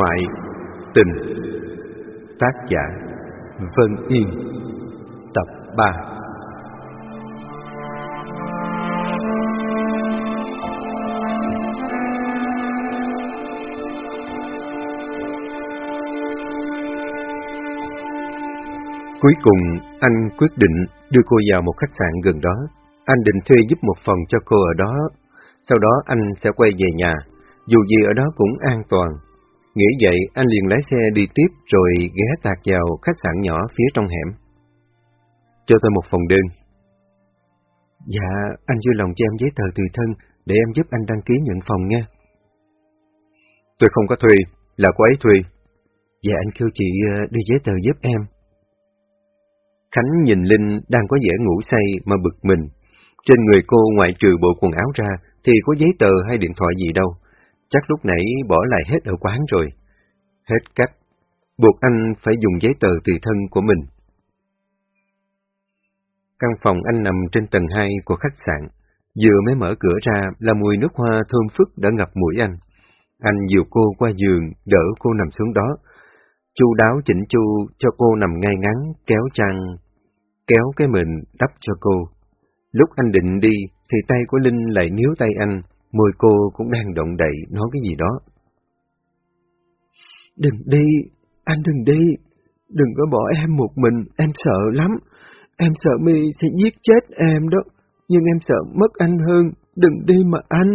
ngoại tình Tác giả Vân Yên Tập 3 Cuối cùng, anh quyết định đưa cô vào một khách sạn gần đó. Anh định thuê giúp một phòng cho cô ở đó. Sau đó anh sẽ quay về nhà, dù gì ở đó cũng an toàn. Nghĩ vậy, anh liền lái xe đi tiếp rồi ghé tạt vào khách sạn nhỏ phía trong hẻm. Cho tôi một phòng đơn. Dạ, anh vui lòng cho em giấy tờ tùy thân để em giúp anh đăng ký nhận phòng nha. Tôi không có thuê, là cô ấy thuê. Dạ, anh kêu chị ờ, đưa giấy tờ giúp em. Khánh nhìn Linh đang có vẻ ngủ say mà bực mình. Trên người cô ngoại trừ bộ quần áo ra thì có giấy tờ hay điện thoại gì đâu. Chắc lúc nãy bỏ lại hết ở quán rồi. Hết cách, buộc anh phải dùng giấy tờ tùy thân của mình. Căn phòng anh nằm trên tầng 2 của khách sạn. Vừa mới mở cửa ra là mùi nước hoa thơm phức đã ngập mũi anh. Anh dìu cô qua giường, đỡ cô nằm xuống đó. Chu đáo chỉnh chu cho cô nằm ngay ngắn, kéo chăn, kéo cái mình đắp cho cô. Lúc anh định đi, thì tay của Linh lại níu tay anh, môi cô cũng đang động đậy nói cái gì đó. Đừng đi, anh đừng đi, đừng có bỏ em một mình, em sợ lắm. Em sợ mi sẽ giết chết em đó, nhưng em sợ mất anh hơn, đừng đi mà anh.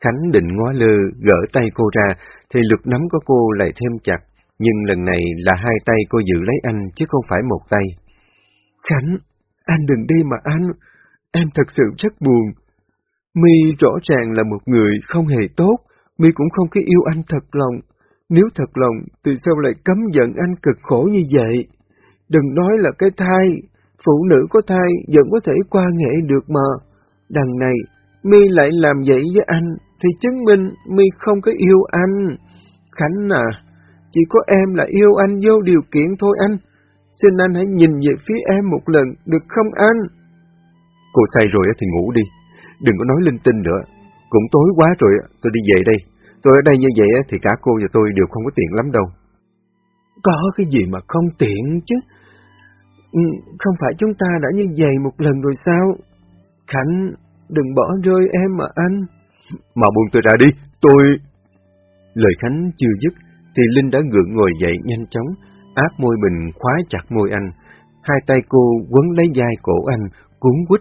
Khánh định ngó lơ, gỡ tay cô ra, thì lực nắm của cô lại thêm chặt, nhưng lần này là hai tay cô giữ lấy anh chứ không phải một tay. Khánh, anh đừng đi mà anh, em thật sự rất buồn. Mi rõ ràng là một người không hề tốt, Mi cũng không có yêu anh thật lòng. Nếu thật lòng, thì sao lại cấm giận anh cực khổ như vậy? Đừng nói là cái thai, phụ nữ có thai vẫn có thể qua nghệ được mà. Đằng này, Mi lại làm vậy với anh, thì chứng minh Mi không có yêu anh. Khánh à, chỉ có em là yêu anh vô điều kiện thôi anh. Xin anh hãy nhìn về phía em một lần, được không anh? Cô say rồi thì ngủ đi, đừng có nói linh tinh nữa. Cũng tối quá rồi, tôi đi về đây. Tôi ở đây như vậy thì cả cô và tôi đều không có tiện lắm đâu. Có cái gì mà không tiện chứ? Ừ, không phải chúng ta đã như vậy một lần rồi sao? Khánh, đừng bỏ rơi em mà anh. Mà buông tôi ra đi, tôi... Lời Khánh chưa dứt, thì Linh đã gượng ngồi dậy nhanh chóng, áp môi mình khóa chặt môi anh. Hai tay cô quấn lấy vai cổ anh, cuốn quýt.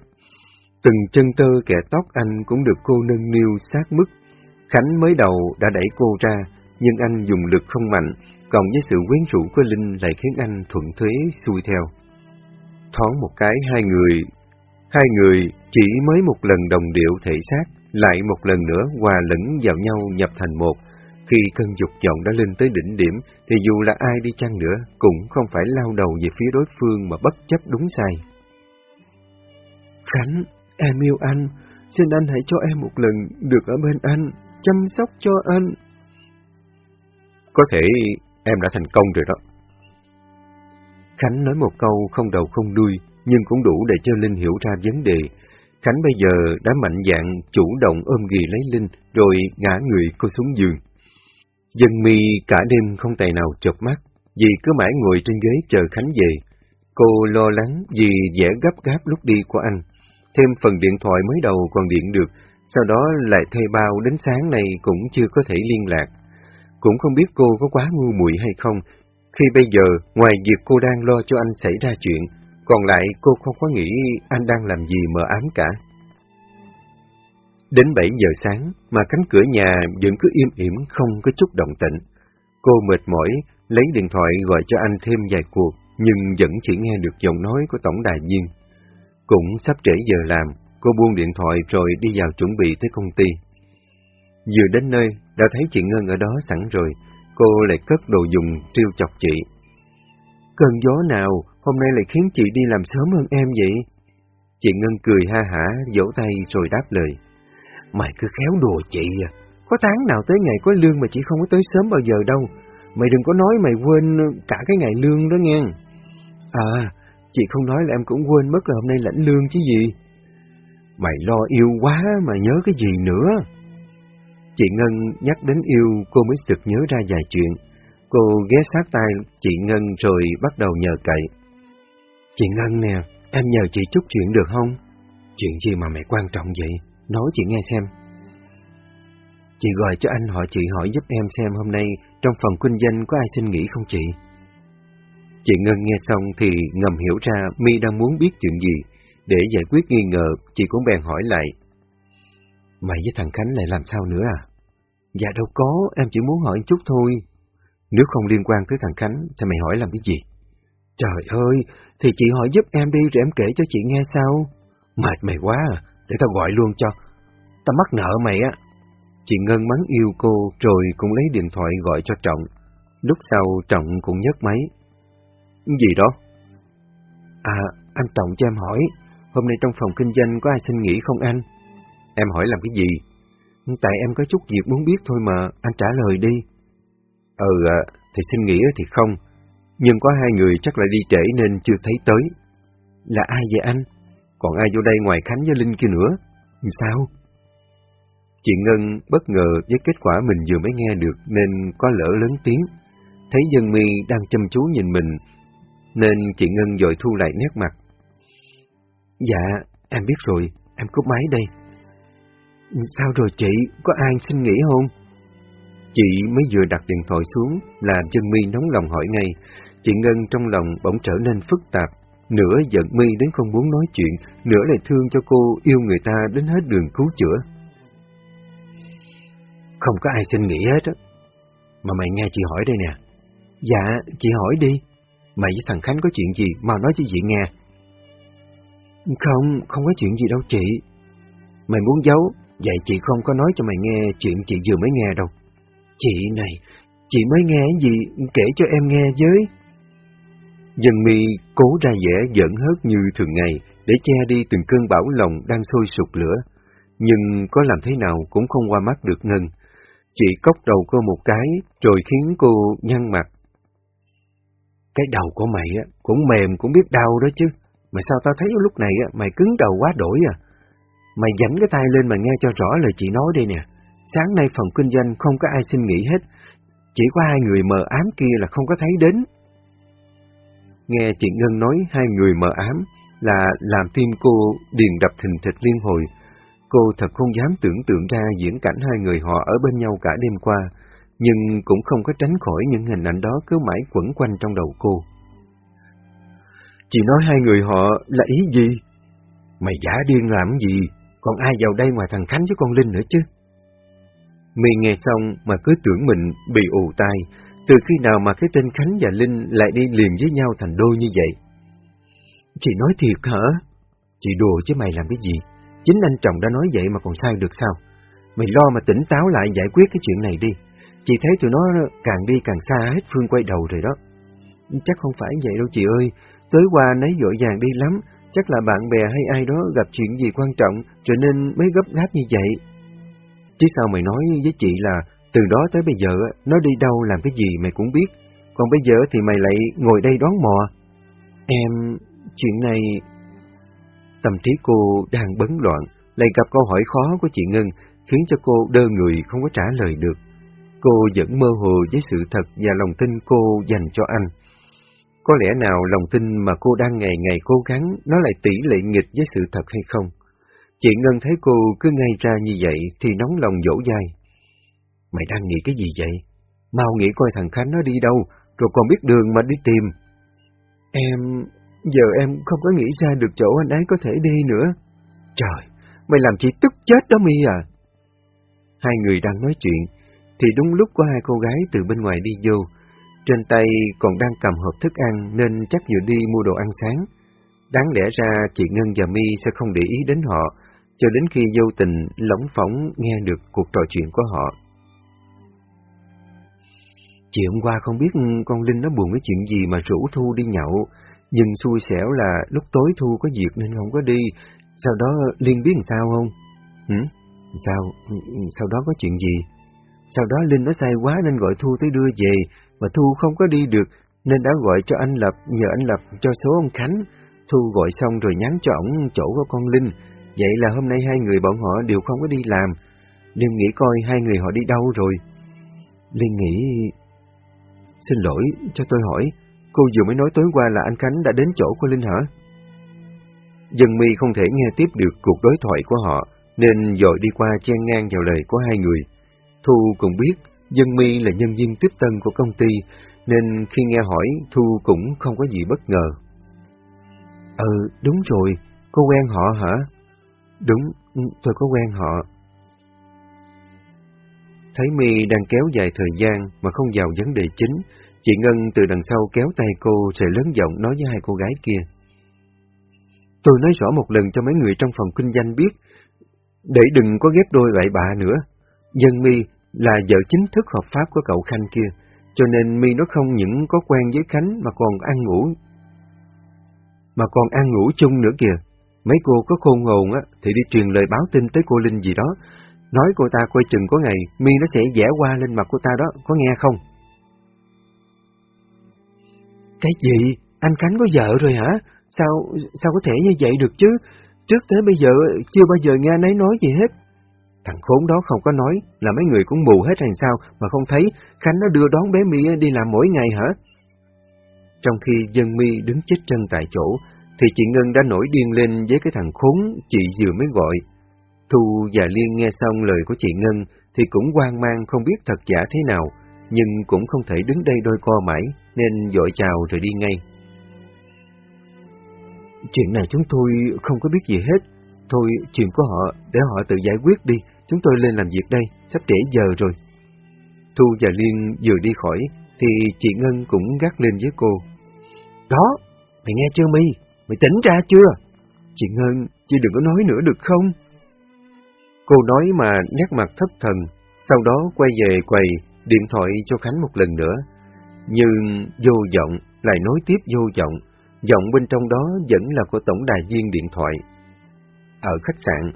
Từng chân tơ kẻ tóc anh cũng được cô nâng niu sát mức. Khánh mới đầu đã đẩy cô ra, nhưng anh dùng lực không mạnh, còn với sự quyến rũ của Linh lại khiến anh thuận thế xuôi theo. Thoáng một cái hai người, hai người chỉ mới một lần đồng điệu thể xác, lại một lần nữa hòa lẫn vào nhau nhập thành một. Khi cơn dục vọng đã lên tới đỉnh điểm, thì dù là ai đi chăng nữa, cũng không phải lao đầu về phía đối phương mà bất chấp đúng sai. Khánh, em yêu anh, xin anh hãy cho em một lần được ở bên anh, chăm sóc cho anh. Có thể em đã thành công rồi đó. Khánh nói một câu không đầu không đuôi, nhưng cũng đủ để cho Linh hiểu ra vấn đề. Khánh bây giờ đã mạnh dạn chủ động ôm ghì lấy Linh, rồi ngã người cô xuống giường. Dân mi cả đêm không tài nào chợp mắt, vì cứ mãi ngồi trên ghế chờ Khánh về. Cô lo lắng vì vẻ gấp gáp lúc đi của anh. Thêm phần điện thoại mới đầu còn điện được, sau đó lại thay bao đến sáng nay cũng chưa có thể liên lạc. Cũng không biết cô có quá ngu muội hay không, khi bây giờ ngoài việc cô đang lo cho anh xảy ra chuyện, còn lại cô không có nghĩ anh đang làm gì mờ ám cả. Đến 7 giờ sáng mà cánh cửa nhà vẫn cứ im ỉm không có chút động tĩnh. Cô mệt mỏi, lấy điện thoại gọi cho anh thêm vài cuộc, nhưng vẫn chỉ nghe được giọng nói của tổng đài viên. Cũng sắp trễ giờ làm, cô buông điện thoại rồi đi vào chuẩn bị tới công ty. Vừa đến nơi, đã thấy chị Ngân ở đó sẵn rồi, cô lại cất đồ dùng trêu chọc chị. Cơn gió nào hôm nay lại khiến chị đi làm sớm hơn em vậy? Chị Ngân cười ha hả, vỗ tay rồi đáp lời. Mày cứ khéo đùa chị à, có tháng nào tới ngày có lương mà chị không có tới sớm bao giờ đâu. Mày đừng có nói mày quên cả cái ngày lương đó nghe. À, chị không nói là em cũng quên mất là hôm nay lãnh lương chứ gì. Mày lo yêu quá mà nhớ cái gì nữa. Chị Ngân nhắc đến yêu cô mới sực nhớ ra vài chuyện. Cô ghé sát tay chị Ngân rồi bắt đầu nhờ cậy. Chị Ngân nè, em nhờ chị chút chuyện được không? Chuyện gì mà mẹ quan trọng vậy? Nói chị nghe xem. Chị gọi cho anh họ chị hỏi giúp em xem hôm nay trong phòng kinh doanh có ai xin nghỉ không chị? Chị Ngân nghe xong thì ngầm hiểu ra mi đang muốn biết chuyện gì. Để giải quyết nghi ngờ, chị cũng bèn hỏi lại. Mày với thằng Khánh lại làm sao nữa à? Dạ đâu có, em chỉ muốn hỏi chút thôi. Nếu không liên quan tới thằng Khánh, thì mày hỏi làm cái gì? Trời ơi, thì chị hỏi giúp em đi rồi em kể cho chị nghe sao? Mệt mày quá à, để tao gọi luôn cho. Tao mắc nợ mày á. Chị Ngân mắng yêu cô rồi cũng lấy điện thoại gọi cho Trọng. Lúc sau Trọng cũng nhấc máy. Gì đó? À, anh Trọng cho em hỏi, hôm nay trong phòng kinh doanh có ai xin nghỉ không anh? Em hỏi làm cái gì? Tại em có chút việc muốn biết thôi mà, anh trả lời đi. Ừ, à, thì xin nghỉ thì không, nhưng có hai người chắc là đi trễ nên chưa thấy tới. Là ai vậy anh? Còn ai vô đây ngoài Khánh với Linh kia nữa? Sao? Chị Ngân bất ngờ với kết quả mình vừa mới nghe được nên có lỡ lớn tiếng. Thấy dân mi đang chăm chú nhìn mình, nên chị Ngân dội thu lại nét mặt. Dạ, em biết rồi, em cúp máy đây. Sao rồi chị, có ai xin nghỉ không? Chị mới vừa đặt điện thoại xuống, là chân mi nóng lòng hỏi ngay. Chị Ngân trong lòng bỗng trở nên phức tạp, nửa giận mi đến không muốn nói chuyện, nửa lại thương cho cô yêu người ta đến hết đường cứu chữa. Không có ai xin nghỉ hết á. Mà mày nghe chị hỏi đây nè. Dạ, chị hỏi đi. Mày với thằng Khánh có chuyện gì, mau nói cho chị nghe. Không, không có chuyện gì đâu chị. Mày muốn giấu, vậy chị không có nói cho mày nghe chuyện chị vừa mới nghe đâu. Chị này, chị mới nghe gì, kể cho em nghe với. Dân mi cố ra vẻ giỡn hớt như thường ngày để che đi từng cơn bão lòng đang sôi sục lửa, nhưng có làm thế nào cũng không qua mắt được Ngân. Chị cốc đầu cô một cái, rồi khiến cô nhăn mặt. Cái đầu của mày á cũng mềm cũng biết đau đó chứ, mà sao tao thấy lúc này á mày cứng đầu quá đổi à? Mày dảnh cái tay lên mà nghe cho rõ lời chị nói đây nè. Sáng nay phòng kinh doanh không có ai xin nghỉ hết, chỉ có hai người mờ ám kia là không có thấy đến. Nghe chị Ngân nói hai người mờ ám là làm tim cô điền đập thình thịch liên hồi. Cô thật không dám tưởng tượng ra diễn cảnh hai người họ ở bên nhau cả đêm qua, nhưng cũng không có tránh khỏi những hình ảnh đó cứ mãi quẩn quanh trong đầu cô. Chị nói hai người họ là ý gì? Mày giả điên làm gì? Còn ai vào đây ngoài thằng Khánh với con Linh nữa chứ? Mì nghe xong mà cứ tưởng mình bị ù tai, từ khi nào mà cái tên Khánh và Linh lại đi liền với nhau thành đôi như vậy? Chị nói thiệt hả? Chị đùa chứ mày làm cái gì? Chính anh chồng đã nói vậy mà còn sai được sao? Mày lo mà tỉnh táo lại giải quyết cái chuyện này đi. Chị thấy tụi nó càng đi càng xa hết phương quay đầu rồi đó. Chắc không phải vậy đâu chị ơi. Tối qua nấy dội vàng đi lắm. Chắc là bạn bè hay ai đó gặp chuyện gì quan trọng cho nên mới gấp gáp như vậy. Chứ sao mày nói với chị là từ đó tới bây giờ nó đi đâu làm cái gì mày cũng biết. Còn bây giờ thì mày lại ngồi đây đoán mò. Em, chuyện này... Tâm trí cô đang bấn loạn, lại gặp câu hỏi khó của chị Ngân, khiến cho cô đơ người không có trả lời được. Cô vẫn mơ hồ với sự thật và lòng tin cô dành cho anh. Có lẽ nào lòng tin mà cô đang ngày ngày cố gắng nó lại tỷ lệ nghịch với sự thật hay không? Chị Ngân thấy cô cứ ngay ra như vậy thì nóng lòng dỗ dai. Mày đang nghĩ cái gì vậy? Mau nghĩ coi thằng Khánh nó đi đâu, rồi còn biết đường mà đi tìm. Em... giờ em không có nghĩ ra được chỗ anh ấy có thể đi nữa. Trời, mày làm chị tức chết đó mi à. Hai người đang nói chuyện, thì đúng lúc có hai cô gái từ bên ngoài đi vô. Trên tay còn đang cầm hộp thức ăn nên chắc vừa đi mua đồ ăn sáng. Đáng lẽ ra chị Ngân và mi sẽ không để ý đến họ, cho đến khi vô tình lỏng phỏng nghe được cuộc trò chuyện của họ. Chị hôm qua không biết con Linh nó buồn cái chuyện gì mà rủ Thu đi nhậu, nhưng xui xẻo là lúc tối Thu có việc nên không có đi, sau đó Liên biết làm sao không? Hử? Sao? Sau đó có chuyện gì? Sau đó Linh nó say quá nên gọi Thu tới đưa về, mà Thu không có đi được, nên đã gọi cho anh Lập, nhờ anh Lập cho số ông Khánh. Thu gọi xong rồi nhắn cho ổng chỗ của con Linh, vậy là hôm nay hai người bọn họ đều không có đi làm. Liên nghĩ coi hai người họ đi đâu rồi. Liên nghĩ... Xin lỗi, cho tôi hỏi, cô vừa mới nói tối qua là anh Khánh đã đến chỗ của Linh hả? Dân mi không thể nghe tiếp được cuộc đối thoại của họ, nên dội đi qua chen ngang vào lời của hai người. Thu cũng biết, Dân mi là nhân viên tiếp tân của công ty, nên khi nghe hỏi, Thu cũng không có gì bất ngờ. Ừ, đúng rồi, cô quen họ hả? Đúng, tôi có quen họ. Thấy mi đang kéo dài thời gian mà không vào vấn đề chính, chị Ngân từ đằng sau kéo tay cô rồi lớn giọng nói với hai cô gái kia. Tôi nói rõ một lần cho mấy người trong phòng kinh doanh biết, để đừng có ghép đôi bậy bạ nữa. Dân mi là vợ chính thức hợp pháp của cậu Khanh kia, cho nên mi nó không những có quen với Khánh mà còn ăn ngủ. Mà còn ăn ngủ chung nữa kìa. Mấy cô có khôn ngồn á, thì đi truyền lời báo tin tới cô Linh gì đó. Nói cô ta coi chừng có ngày, mi nó sẽ vẽ qua lên mặt cô ta đó, có nghe không? Cái gì? Anh Khánh có vợ rồi hả? Sao sao có thể như vậy được chứ? Trước tới bây giờ chưa bao giờ nghe nấy nói gì hết. Thằng khốn đó không có nói là mấy người cũng mù hết hay sao mà không thấy Khánh nó đưa đón bé My đi làm mỗi ngày hả? Trong khi dân My đứng chết chân tại chỗ, thì chị Ngân đã nổi điên lên với cái thằng khốn chị vừa mới gọi. Thu và Liên nghe xong lời của chị Ngân thì cũng hoang mang không biết thật giả thế nào, nhưng cũng không thể đứng đây đôi co mãi, nên dội chào rồi đi ngay. Chuyện này chúng tôi không có biết gì hết. Thôi, chuyện của họ, để họ tự giải quyết đi, chúng tôi lên làm việc đây, sắp trễ giờ rồi. Thu và Liên vừa đi khỏi, thì chị Ngân cũng gắt lên với cô. Đó, mày nghe chưa mi Mày tỉnh ra chưa? Chị Ngân, chị đừng có nói nữa được không? Cô nói mà nét mặt thất thần, sau đó quay về quầy, điện thoại cho Khánh một lần nữa. Nhưng vô giọng, lại nói tiếp vô giọng, giọng bên trong đó vẫn là của tổng đài viên điện thoại. Ở khách sạn,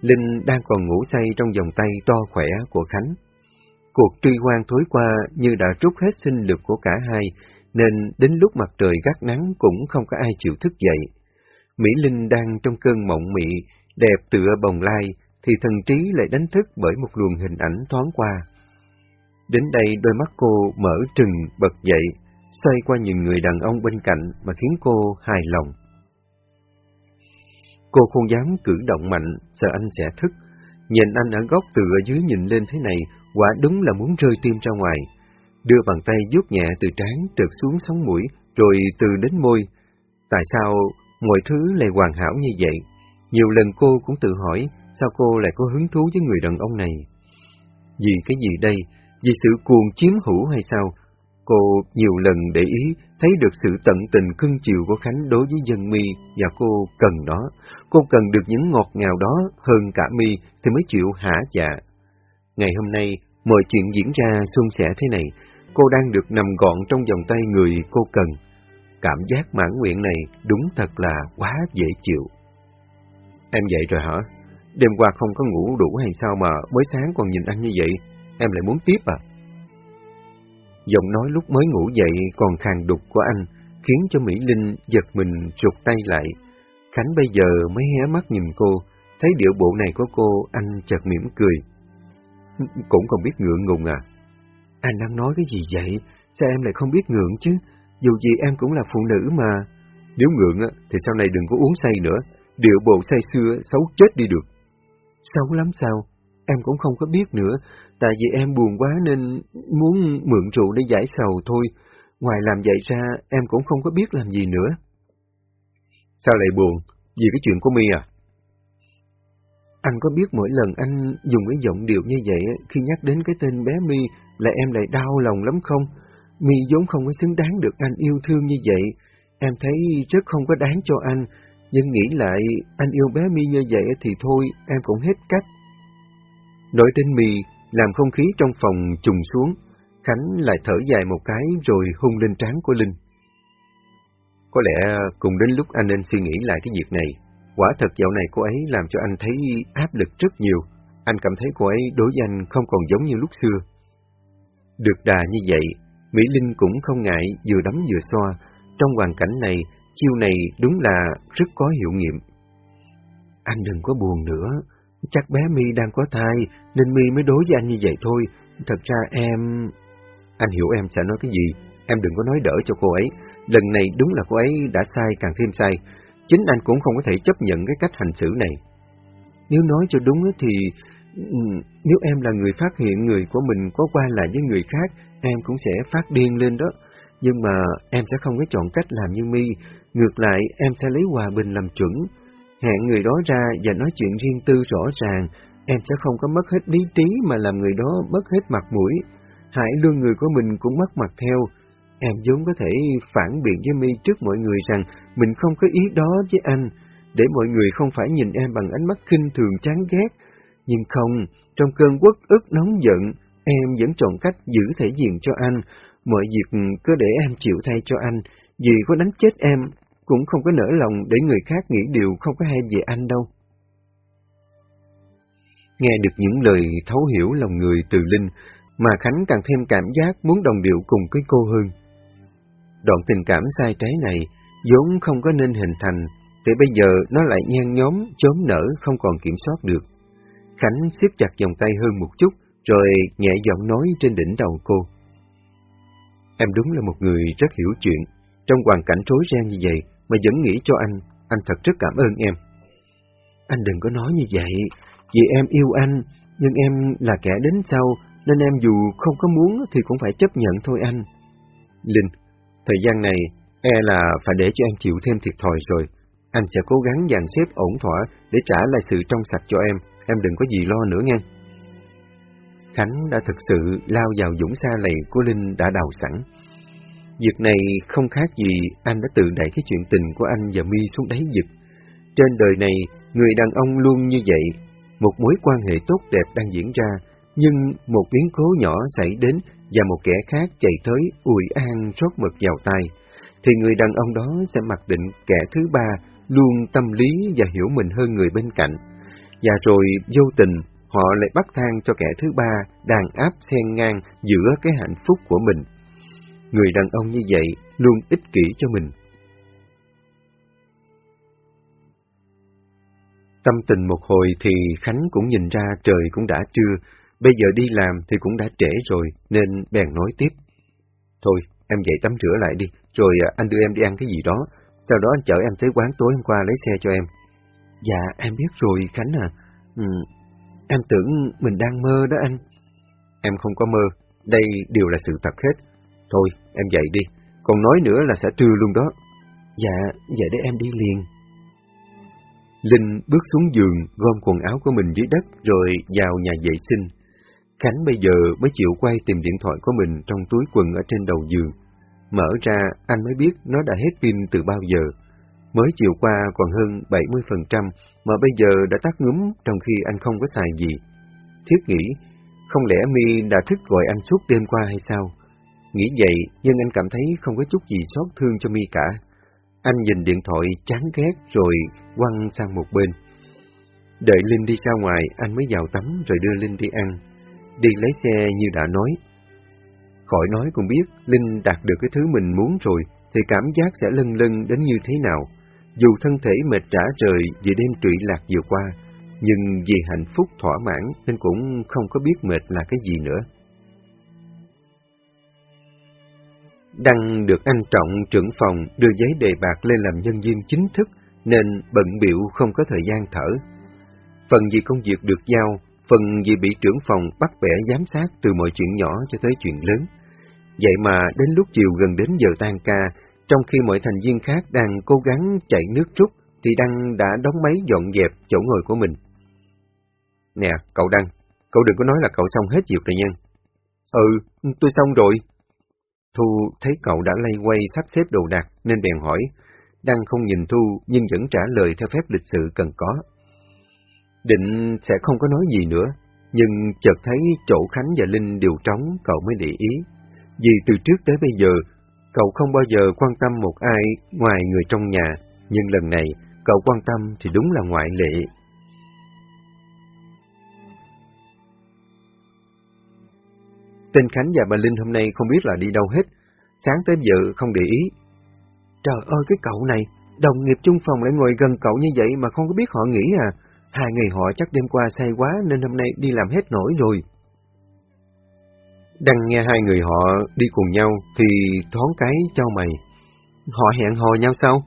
Linh đang còn ngủ say trong vòng tay to khỏe của Khánh. Cuộc truy hoang thối qua như đã rút hết sinh lực của cả hai, nên đến lúc mặt trời gắt nắng cũng không có ai chịu thức dậy. Mỹ Linh đang trong cơn mộng mị, đẹp tựa bồng lai, thì thần trí lại đánh thức bởi một luồng hình ảnh thoáng qua. Đến đây đôi mắt cô mở trừng bật dậy, xoay qua nhìn người đàn ông bên cạnh mà khiến cô hài lòng. Cô không dám cử động mạnh, sợ anh sẽ thức. Nhìn anh ở góc từ ở dưới nhìn lên thế này, quả đúng là muốn rơi tim ra ngoài. Đưa bàn tay vuốt nhẹ từ trán trượt xuống sống mũi, rồi từ đến môi. Tại sao mọi thứ lại hoàn hảo như vậy? Nhiều lần cô cũng tự hỏi, sao cô lại có hứng thú với người đàn ông này? Vì cái gì đây? Vì sự cuồng chiếm hữu hay sao? Cô nhiều lần để ý, thấy được sự tận tình cưng chiều của Khánh đối với dân mi và cô cần đó. Cô cần được những ngọt ngào đó hơn cả mi thì mới chịu hả dạ. Ngày hôm nay, mọi chuyện diễn ra suôn sẻ thế này, cô đang được nằm gọn trong vòng tay người cô cần. Cảm giác mãn nguyện này đúng thật là quá dễ chịu. Em dậy rồi hả? Đêm qua không có ngủ đủ hay sao mà mới sáng còn nhìn anh như vậy? Em lại muốn tiếp à? Giọng nói lúc mới ngủ dậy còn khàn đục của anh, khiến cho Mỹ Linh giật mình trục tay lại. Khánh bây giờ mới hé mắt nhìn cô, thấy điệu bộ này của cô, anh chợt mỉm cười. Cũng không biết ngượng ngùng à? Anh đang nói cái gì vậy? Sao em lại không biết ngượng chứ? Dù gì em cũng là phụ nữ mà. Nếu ngượng á, thì sau này đừng có uống say nữa. Điệu bộ say xưa xấu chết đi được. Xấu lắm sao? Em cũng không có biết nữa, tại vì em buồn quá nên muốn mượn rượu để giải sầu thôi. Ngoài làm vậy ra, em cũng không có biết làm gì nữa. Sao lại buồn? Vì cái chuyện của mi à? Anh có biết mỗi lần anh dùng cái giọng điệu như vậy khi nhắc đến cái tên bé mi là em lại đau lòng lắm không? Mi vốn không có xứng đáng được anh yêu thương như vậy. Em thấy rất không có đáng cho anh, nhưng nghĩ lại anh yêu bé mi như vậy thì thôi, em cũng hết cách. Nói đến mì, làm không khí trong phòng trùng xuống, Khánh lại thở dài một cái rồi hung lên trán của Linh. Có lẽ cùng đến lúc anh nên suy nghĩ lại cái việc này. Quả thật dạo này cô ấy làm cho anh thấy áp lực rất nhiều. Anh cảm thấy cô ấy đối với anh không còn giống như lúc xưa. Được đà như vậy, Mỹ Linh cũng không ngại vừa đấm vừa xoa. Trong hoàn cảnh này, chiêu này đúng là rất có hiệu nghiệm. Anh đừng có buồn nữa, Chắc bé My đang có thai, nên My mới đối với anh như vậy thôi. Thật ra em... Anh hiểu em sẽ nói cái gì, em đừng có nói đỡ cho cô ấy. Lần này đúng là cô ấy đã sai càng thêm sai. Chính anh cũng không có thể chấp nhận cái cách hành xử này. Nếu nói cho đúng thì... Ừ, nếu em là người phát hiện người của mình có qua lại với người khác, em cũng sẽ phát điên lên đó. Nhưng mà em sẽ không có chọn cách làm như mi ngược lại em sẽ lấy hòa bình làm chuẩn. Hẹn người đó ra và nói chuyện riêng tư rõ ràng, em sẽ không có mất hết lý trí mà làm người đó mất hết mặt mũi. Hãy luôn người của mình cũng mất mặt theo. Em vốn có thể phản biện với mi trước mọi người rằng mình không có ý đó với anh, để mọi người không phải nhìn em bằng ánh mắt khinh thường chán ghét. Nhưng không, trong cơn quất ức nóng giận, em vẫn chọn cách giữ thể diện cho anh, mọi việc cứ để em chịu thay cho anh, vì có đánh chết em, cũng không có nỡ lòng để người khác nghĩ điều không có hay về anh đâu. Nghe được những lời thấu hiểu lòng người từ Linh, mà Khánh càng thêm cảm giác muốn đồng điệu cùng với cô hơn. Đoạn tình cảm sai trái này vốn không có nên hình thành, thì bây giờ nó lại nhan nhóm, chốn nở, không còn kiểm soát được. Khánh siết chặt vòng tay hơn một chút, rồi nhẹ giọng nói trên đỉnh đầu cô. Em đúng là một người rất hiểu chuyện, trong hoàn cảnh rối ren như vậy mà vẫn nghĩ cho anh, anh thật rất cảm ơn em. Anh đừng có nói như vậy, vì em yêu anh, nhưng em là kẻ đến sau, nên em dù không có muốn thì cũng phải chấp nhận thôi anh. Linh, thời gian này e là phải để cho em chịu thêm thiệt thòi rồi. Anh sẽ cố gắng dàn xếp ổn thỏa để trả lại sự trong sạch cho em, em đừng có gì lo nữa nghe. Khánh đã thực sự lao vào dũng xa lầy của Linh đã đào sẵn. Việc này không khác gì anh đã tự đẩy cái chuyện tình của anh và Mi xuống đáy vực. Trên đời này, người đàn ông luôn như vậy. Một mối quan hệ tốt đẹp đang diễn ra, nhưng một biến cố nhỏ xảy đến và một kẻ khác chạy tới ủi an rót mực vào tay, thì người đàn ông đó sẽ mặc định kẻ thứ ba luôn tâm lý và hiểu mình hơn người bên cạnh. Và rồi vô tình, họ lại bắt thang cho kẻ thứ ba đàn áp xen ngang giữa cái hạnh phúc của mình. Người đàn ông như vậy luôn ích kỷ cho mình. Tâm tình một hồi thì Khánh cũng nhìn ra trời cũng đã trưa, bây giờ đi làm thì cũng đã trễ rồi, nên bèn nói tiếp. Thôi, em dậy tắm rửa lại đi, rồi à, anh đưa em đi ăn cái gì đó, sau đó anh chở em tới quán tối hôm qua lấy xe cho em. Dạ, em biết rồi, Khánh à. Ừ, em tưởng mình đang mơ đó anh. Em không có mơ, đây đều là sự thật hết. Thôi, em dậy đi, còn nói nữa là sẽ trưa luôn đó. Dạ, vậy để em đi liền. Linh bước xuống giường, gom quần áo của mình dưới đất rồi vào nhà vệ sinh. Khánh bây giờ mới chịu quay tìm điện thoại của mình trong túi quần ở trên đầu giường. Mở ra, anh mới biết nó đã hết pin từ bao giờ. Mới chiều qua còn hơn 70%, mà bây giờ đã tắt ngúm trong khi anh không có xài gì. Thiết nghĩ, không lẽ Mi đã thức gọi anh suốt đêm qua hay sao? Nghĩ vậy, nhưng anh cảm thấy không có chút gì xót thương cho mi cả. Anh nhìn điện thoại chán ghét rồi quăng sang một bên. Đợi Linh đi ra ngoài, anh mới vào tắm rồi đưa Linh đi ăn. Đi lấy xe như đã nói. Khỏi nói cũng biết, Linh đạt được cái thứ mình muốn rồi, thì cảm giác sẽ lân lân đến như thế nào. Dù thân thể mệt trả trời vì đêm trụy lạc vừa qua, nhưng vì hạnh phúc thỏa mãn nên cũng không có biết mệt là cái gì nữa. Đăng được anh Trọng trưởng phòng đưa giấy đề bạc lên làm nhân viên chính thức, nên bận biểu không có thời gian thở. Phần vì công việc được giao, phần vì bị trưởng phòng bắt bẻ giám sát từ mọi chuyện nhỏ cho tới chuyện lớn. Vậy mà đến lúc chiều gần đến giờ tan ca, trong khi mọi thành viên khác đang cố gắng chạy nước rút, thì Đăng đã đóng máy dọn dẹp chỗ ngồi của mình. Nè, cậu Đăng, cậu đừng có nói là cậu xong hết việc rồi nha. Ừ, tôi xong rồi. Thu thấy cậu đã lay quay sắp xếp đồ đạc nên bèn hỏi, đang không nhìn Thu nhưng vẫn trả lời theo phép lịch sự cần có. Định sẽ không có nói gì nữa, nhưng chợt thấy chỗ Khánh và Linh đều trống cậu mới để ý. Vì từ trước tới bây giờ, cậu không bao giờ quan tâm một ai ngoài người trong nhà, nhưng lần này cậu quan tâm thì đúng là ngoại lệ. Tên Khánh và bà Linh hôm nay không biết là đi đâu hết, sáng tới giờ không để ý. Trời ơi cái cậu này, đồng nghiệp chung phòng lại ngồi gần cậu như vậy mà không có biết họ nghĩ à, hai người họ chắc đêm qua say quá nên hôm nay đi làm hết nổi rồi. Đang nghe hai người họ đi cùng nhau thì thoáng cái cho mày. Họ hẹn hò nhau sao?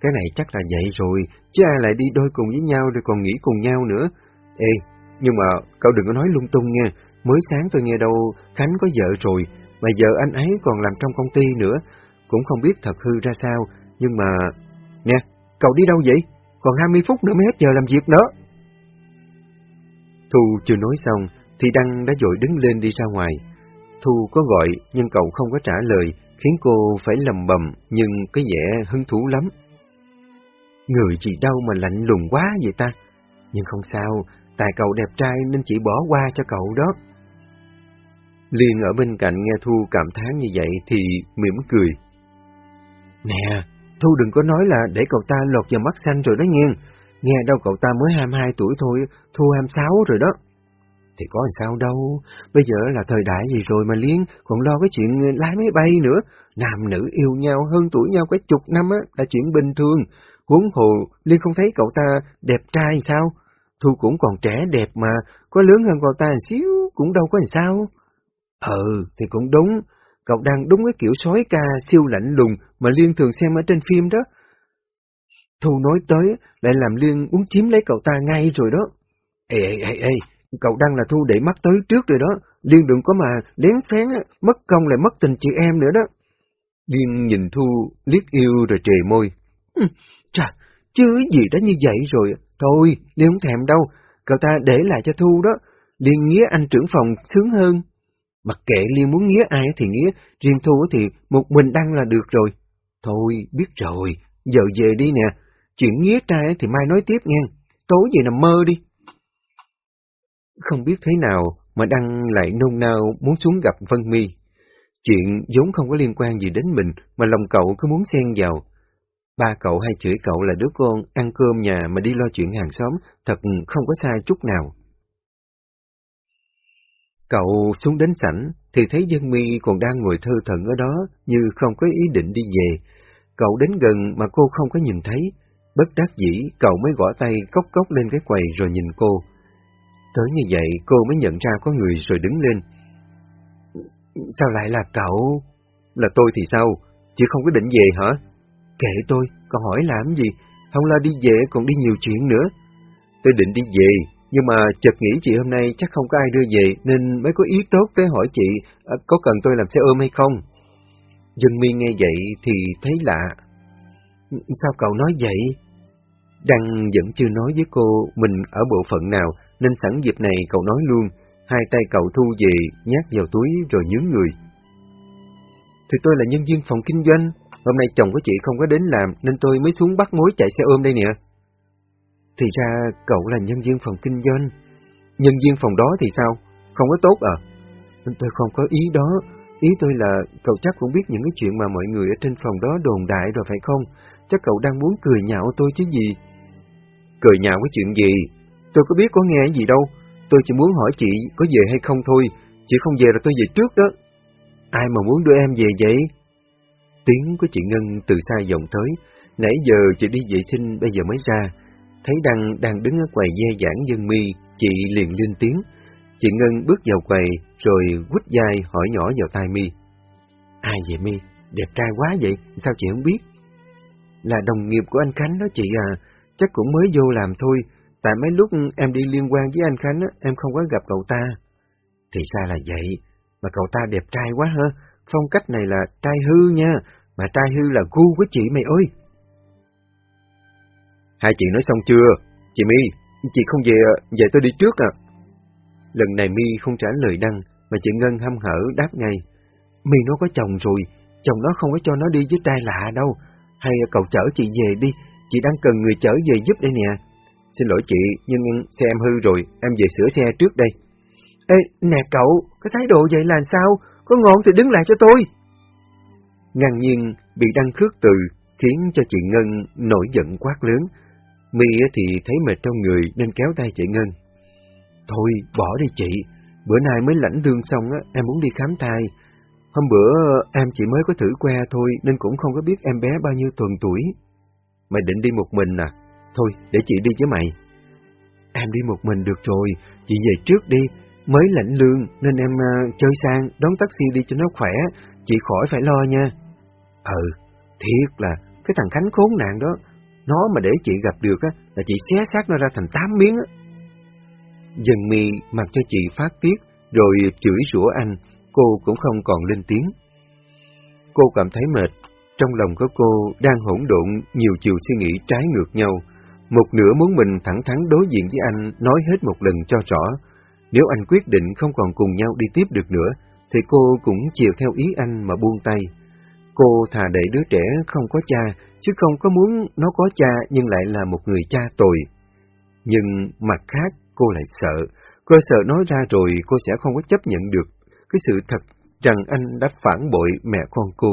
Cái này chắc là vậy rồi, chứ ai lại đi đôi cùng với nhau rồi còn nghĩ cùng nhau nữa. Ê, nhưng mà cậu đừng có nói lung tung nha, mới sáng tôi nghe đâu Khánh có vợ rồi, mà giờ anh ấy còn làm trong công ty nữa, cũng không biết thật hư ra sao, nhưng mà... Nè, cậu đi đâu vậy? Còn 20 phút nữa mới hết giờ làm việc nữa. Thu chưa nói xong, thì Đăng đã dội đứng lên đi ra ngoài. Thu có gọi, nhưng cậu không có trả lời, khiến cô phải lầm bầm, nhưng có vẻ hứng thú lắm. Người chị đâu mà lạnh lùng quá vậy ta? Nhưng không sao, tại cậu đẹp trai nên chỉ bỏ qua cho cậu đó. Liên ở bên cạnh nghe Thu cảm thán như vậy thì mỉm cười. Nè, Thu đừng có nói là để cậu ta lọt vào mắt xanh rồi đó nhiên Nghe đâu cậu ta mới 22 tuổi thôi, Thu 26 rồi đó. Thì có làm sao đâu, bây giờ là thời đại gì rồi mà Liên còn lo cái chuyện lái máy bay nữa. Nam nữ yêu nhau hơn tuổi nhau cái chục năm á, là chuyện bình thường. Huống hồ, Liên không thấy cậu ta đẹp trai sao? Thu cũng còn trẻ đẹp mà, có lớn hơn cậu ta một xíu cũng đâu có làm sao. Ừ, thì cũng đúng. Cậu đang đúng cái kiểu sói ca siêu lạnh lùng mà Liên thường xem ở trên phim đó. Thu nói tới lại làm Liên muốn chiếm lấy cậu ta ngay rồi đó. Ê, ê, ê, ê, cậu đang là Thu để mắt tới trước rồi đó. Liên đừng có mà lén phén, mất công lại mất tình chị em nữa đó. Liên nhìn Thu liếc yêu rồi trề môi. Ừ, chà, chứ gì đã như vậy rồi. Thôi, Liên không thèm đâu. Cậu ta để lại cho Thu đó. Liên nghĩa anh trưởng phòng sướng hơn. Mặc kệ Liên muốn nghĩa ai thì nghĩa, riêng Thu thì một mình đăng là được rồi. Thôi, biết rồi, giờ về đi nè. Chuyện nghĩa trai thì mai nói tiếp nghe, tối về nằm mơ đi. Không biết thế nào mà Đăng lại nôn nao muốn xuống gặp Vân Mi. Chuyện vốn không có liên quan gì đến mình mà lòng cậu cứ muốn xen vào. Ba cậu hay chửi cậu là đứa con ăn cơm nhà mà đi lo chuyện hàng xóm, thật không có sai chút nào. Cậu xuống đến sảnh thì thấy dân mi còn đang ngồi thơ thần ở đó như không có ý định đi về. Cậu đến gần mà cô không có nhìn thấy. Bất đắc dĩ, cậu mới gõ tay cốc cốc lên cái quầy rồi nhìn cô. Tới như vậy cô mới nhận ra có người rồi đứng lên. Sao lại là cậu? Là tôi thì sao? Chị không có định về hả? Kệ tôi, còn hỏi làm gì? Không lo đi về còn đi nhiều chuyện nữa. Tôi định đi về, nhưng mà chợt nghĩ chị hôm nay chắc không có ai đưa về nên mới có ý tốt tới hỏi chị à, có cần tôi làm xe ôm hay không. Dân Miên nghe vậy thì thấy lạ. Ừ, sao cậu nói vậy? Đăng vẫn chưa nói với cô mình ở bộ phận nào nên sẵn dịp này cậu nói luôn. Hai tay cậu thu về, nhát vào túi rồi nhướng người. Thì tôi là nhân viên phòng kinh doanh. Hôm nay chồng của chị không có đến làm nên tôi mới xuống bắt mối chạy xe ôm đây nè. Thì ra cậu là nhân viên phòng kinh doanh. Nhân viên phòng đó thì sao? Không có tốt à? Tôi không có ý đó. Ý tôi là cậu chắc cũng biết những cái chuyện mà mọi người ở trên phòng đó đồn đại rồi phải không? Chắc cậu đang muốn cười nhạo tôi chứ gì? Cười nhạo cái chuyện gì? Tôi có biết có nghe gì đâu. Tôi chỉ muốn hỏi chị có về hay không thôi. Chị không về là tôi về trước đó. Ai mà muốn đưa em về vậy? Tiếng của chị Ngân từ xa vọng tới. Nãy giờ chị đi vệ sinh, bây giờ mới ra. Thấy Đăng đang đứng ở quầy dê giảng dân mi, chị liền lên tiếng. Chị Ngân bước vào quầy, rồi quýt dai hỏi nhỏ vào tai mi. Ai vậy mi? Đẹp trai quá vậy, sao chị không biết? Là đồng nghiệp của anh Khánh đó chị à, chắc cũng mới vô làm thôi. Tại mấy lúc em đi liên quan với anh Khánh, em không có gặp cậu ta. Thì ra là vậy, mà cậu ta đẹp trai quá hả? Phong cách này là trai hư nha, mà trai hư là gu của chị mày ơi. Hai chị nói xong chưa? Chị My, chị không về, về tôi đi trước à. Lần này My không trả lời Đăng, mà chị Ngân hăm hở đáp ngay. My nó có chồng rồi, chồng nó không có cho nó đi với trai lạ đâu. Hay cậu chở chị về đi, chị đang cần người chở về giúp đây nè. Xin lỗi chị, nhưng xe em hư rồi, em về sửa xe trước đây. Ê, nè cậu, cái thái độ vậy là sao? Có ngon thì đứng lại cho tôi. Ngang nhiên bị đăng khước từ, khiến cho chị Ngân nổi giận quát lớn. My thì thấy mệt trong người nên kéo tay chị Ngân. Thôi, bỏ đi chị, bữa nay mới lãnh lương xong á, em muốn đi khám thai. Hôm bữa em chỉ mới có thử que thôi nên cũng không có biết em bé bao nhiêu tuần tuổi. Mày định đi một mình à? Thôi, để chị đi với mày. Em đi một mình được rồi, chị về trước đi, mới lãnh lương nên em uh, chơi sang, đón taxi đi cho nó khỏe, chị khỏi phải lo nha. Ừ, thiệt là cái thằng Khánh khốn nạn đó, nó mà để chị gặp được á, là chị xé xác nó ra thành tám miếng á. Dần mi mặc cho chị phát tiết, rồi chửi rủa anh, cô cũng không còn lên tiếng. Cô cảm thấy mệt, trong lòng của cô đang hỗn độn nhiều chiều suy nghĩ trái ngược nhau. Một nửa muốn mình thẳng thắn đối diện với anh nói hết một lần cho rõ. Nếu anh quyết định không còn cùng nhau đi tiếp được nữa, thì cô cũng chiều theo ý anh mà buông tay. Cô thà để đứa trẻ không có cha, chứ không có muốn nó có cha nhưng lại là một người cha tồi. Nhưng mặt khác, cô lại sợ. Cô sợ nói ra rồi cô sẽ không có chấp nhận được cái sự thật rằng anh đã phản bội mẹ con cô.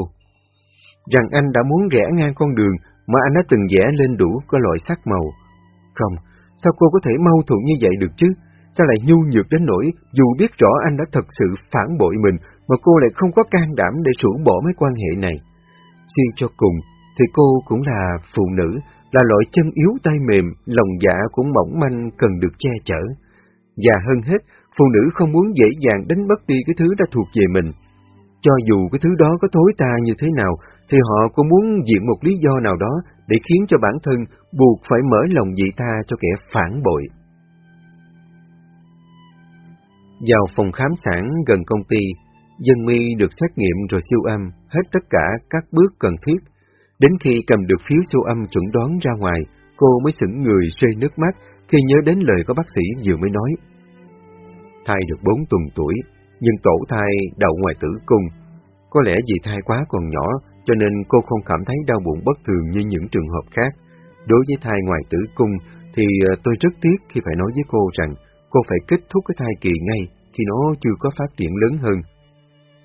Rằng anh đã muốn rẽ ngang con đường mà anh đã từng vẽ lên đủ các loại sắc màu. Không, sao cô có thể mâu thuẫn như vậy được chứ? Sao lại nhu nhược đến nỗi dù biết rõ anh đã thật sự phản bội mình mà cô lại không có can đảm để xuống bỏ mối quan hệ này? Suy cho cùng thì cô cũng là phụ nữ, là loại chân yếu tay mềm, lòng dạ cũng mỏng manh cần được che chở. Và hơn hết, phụ nữ không muốn dễ dàng đánh mất đi cái thứ đã thuộc về mình. Cho dù cái thứ đó có thối ta như thế nào, thì họ cũng muốn diện một lý do nào đó để khiến cho bản thân buộc phải mở lòng dị tha cho kẻ phản bội. Vào phòng khám sản gần công ty, Dân mi được xét nghiệm rồi siêu âm, hết tất cả các bước cần thiết. Đến khi cầm được phiếu siêu âm chuẩn đoán ra ngoài, cô mới sững người rơi nước mắt khi nhớ đến lời của bác sĩ vừa mới nói. Thai được 4 tuần tuổi, nhưng tổ thai đậu ngoài tử cung. Có lẽ vì thai quá còn nhỏ, cho nên cô không cảm thấy đau bụng bất thường như những trường hợp khác. Đối với thai ngoài tử cung, thì ờ, tôi rất tiếc khi phải nói với cô rằng cô phải kết thúc cái thai kỳ ngay khi nó chưa có phát triển lớn hơn.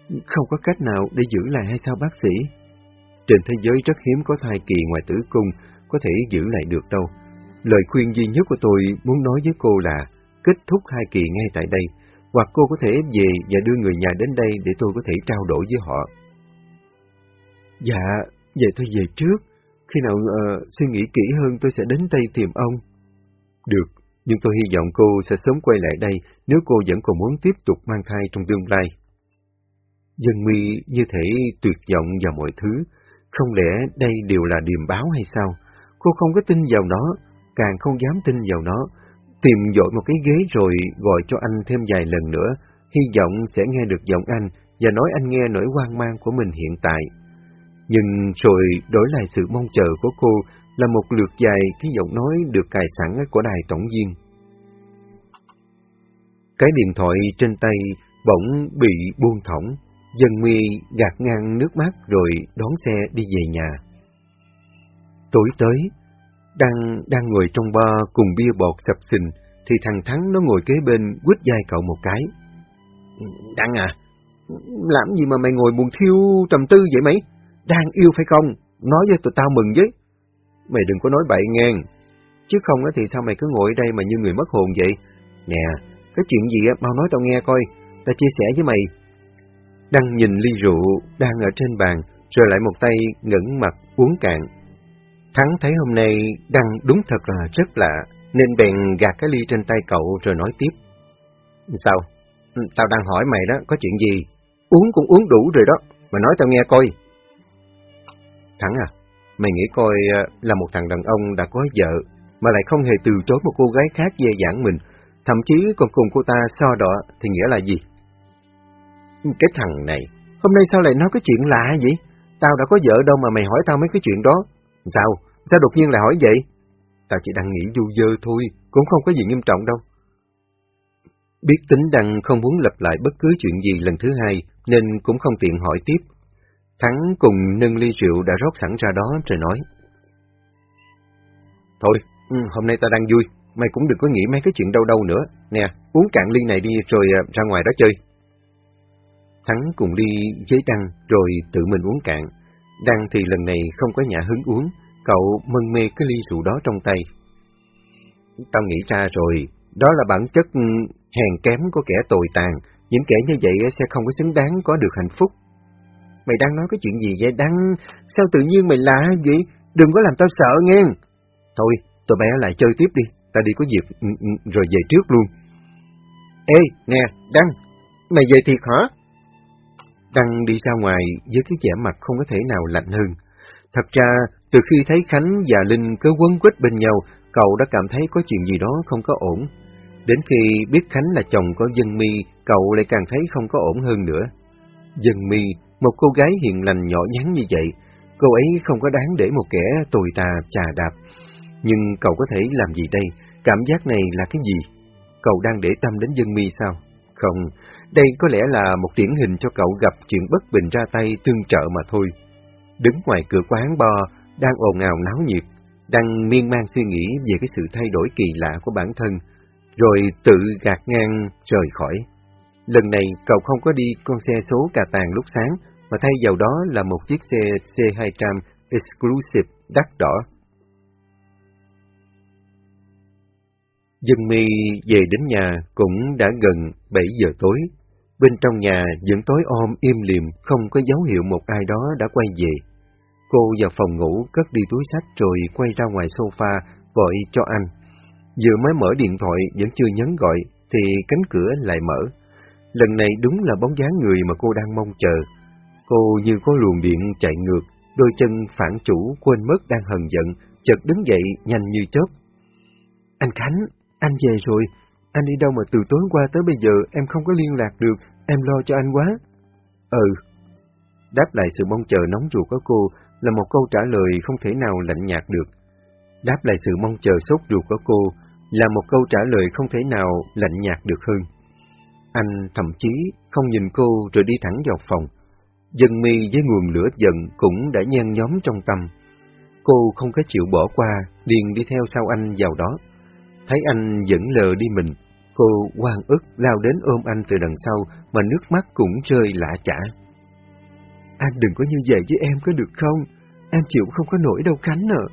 Không có cách nào để giữ lại hay sao bác sĩ? Trên thế giới rất hiếm có thai kỳ ngoài tử cung có thể giữ lại được đâu. Lời khuyên duy nhất của tôi muốn nói với cô là kết thúc hai kỳ ngay tại đây, hoặc cô có thể về và đưa người nhà đến đây để tôi có thể trao đổi với họ. Dạ, vậy tôi về trước. Khi nào uh, suy nghĩ kỹ hơn tôi sẽ đến đây tìm ông. Được, nhưng tôi hy vọng cô sẽ sớm quay lại đây nếu cô vẫn còn muốn tiếp tục mang thai trong tương lai. Dân mi như thể tuyệt vọng vào mọi thứ, không lẽ đây đều là điềm báo hay sao? Cô không có tin vào nó, càng không dám tin vào nó. Tìm dội một cái ghế rồi gọi cho anh thêm vài lần nữa, hy vọng sẽ nghe được giọng anh và nói anh nghe nỗi hoang mang của mình hiện tại. Nhưng rồi đổi lại sự mong chờ của cô là một lượt dài cái giọng nói được cài sẵn của đài tổng viên. Cái điện thoại trên tay bỗng bị buông thõng, Dân mi gạt ngang nước mắt rồi đón xe đi về nhà. Tối tới, đang đang ngồi trong ba cùng bia bọt sập sình, thì thằng Thắng nó ngồi kế bên quýt vai cậu một cái. Đăng à, làm gì mà mày ngồi buồn thiêu trầm tư vậy mấy? Đang yêu phải không? Nói với tụi tao mừng với. Mày đừng có nói bậy ngang. Chứ không thì sao mày cứ ngồi ở đây mà như người mất hồn vậy? Nè, cái chuyện gì á, mau nói tao nghe coi. Tao chia sẻ với mày đang nhìn ly rượu đang ở trên bàn, rồi lại một tay ngẩng mặt uống cạn. Thắng thấy hôm nay đang đúng thật là rất lạ, nên bèn gạt cái ly trên tay cậu rồi nói tiếp. Sao? Ừ, tao đang hỏi mày đó, có chuyện gì? Uống cũng uống đủ rồi đó, mà nói tao nghe coi. Thắng à, mày nghĩ coi à, là một thằng đàn ông đã có vợ, mà lại không hề từ chối một cô gái khác dè dãn mình, thậm chí còn cùng cô ta so đỏ thì nghĩa là gì? Cái thằng này, hôm nay sao lại nói cái chuyện lạ vậy? Tao đã có vợ đâu mà mày hỏi tao mấy cái chuyện đó. Sao? Sao đột nhiên lại hỏi vậy? Tao chỉ đang nghĩ du dơ thôi, cũng không có gì nghiêm trọng đâu. Biết tính Đăng không muốn lặp lại bất cứ chuyện gì lần thứ hai, nên cũng không tiện hỏi tiếp. Thắng cùng nâng ly rượu đã rót sẵn ra đó rồi nói. Thôi, ừ, hôm nay tao đang vui, mày cũng đừng có nghĩ mấy cái chuyện đâu đâu nữa. Nè, uống cạn ly này đi rồi à, ra ngoài đó chơi. Thắng cùng đi với Đăng rồi tự mình uống cạn. Đăng thì lần này không có nhã hứng uống, cậu mân mê cái ly rượu đó trong tay. Tao nghĩ ra rồi, đó là bản chất ừ, hèn kém của kẻ tồi tàn, những kẻ như vậy sẽ không có xứng đáng có được hạnh phúc. Mày đang nói cái chuyện gì vậy Đăng? Sao tự nhiên mày lạ vậy? Đừng có làm tao sợ nghe. Thôi, tụi bé lại chơi tiếp đi, ta đi có việc ừ, ừ, rồi về trước luôn. Ê, nè, Đăng, mày về thiệt hả? Đăng đi ra ngoài với cái vẻ mặt không có thể nào lạnh hơn. Thật ra, từ khi thấy Khánh và Linh cứ quấn quýt bên nhau, cậu đã cảm thấy có chuyện gì đó không có ổn. Đến khi biết Khánh là chồng của Dân Mi, cậu lại càng thấy không có ổn hơn nữa. Dân Mi, một cô gái hiền lành nhỏ nhắn như vậy, cô ấy không có đáng để một kẻ tồi tà trà đạp. Nhưng cậu có thể làm gì đây? Cảm giác này là cái gì? Cậu đang để tâm đến Dân Mi sao? Không, đây có lẽ là một điển hình cho cậu gặp chuyện bất bình ra tay tương trợ mà thôi. Đứng ngoài cửa quán bò đang ồn ào náo nhiệt, đang miên man suy nghĩ về cái sự thay đổi kỳ lạ của bản thân, rồi tự gạt ngang rời khỏi. Lần này cậu không có đi con xe số cà tàng lúc sáng, mà thay vào đó là một chiếc xe C200 Exclusive đắt đỏ. Dân mi về đến nhà cũng đã gần 7 giờ tối. Bên trong nhà vẫn tối om im lìm, không có dấu hiệu một ai đó đã quay về. Cô vào phòng ngủ cất đi túi sách rồi quay ra ngoài sofa gọi cho anh. Vừa mới mở điện thoại vẫn chưa nhấn gọi thì cánh cửa lại mở. Lần này đúng là bóng dáng người mà cô đang mong chờ. Cô như có luồng điện chạy ngược, đôi chân phản chủ quên mất đang hờn giận, chợt đứng dậy nhanh như chớp. Anh Khánh, anh về rồi, anh đi đâu mà từ tối qua tới bây giờ em không có liên lạc được, em lo cho anh quá. Ừ. Đáp lại sự mong chờ nóng ruột của cô là một câu trả lời không thể nào lạnh nhạt được. Đáp lại sự mong chờ sốt ruột của cô là một câu trả lời không thể nào lạnh nhạt được hơn. Anh thậm chí không nhìn cô rồi đi thẳng vào phòng. Dân mi với nguồn lửa giận cũng đã nhen nhóm trong tâm. Cô không có chịu bỏ qua, liền đi theo sau anh vào đó. Thấy anh vẫn lờ đi mình, cô hoang ức lao đến ôm anh từ đằng sau mà nước mắt cũng rơi lạ chả. Anh đừng có như vậy với em có được không? Em chịu không có nổi đâu Khánh nè.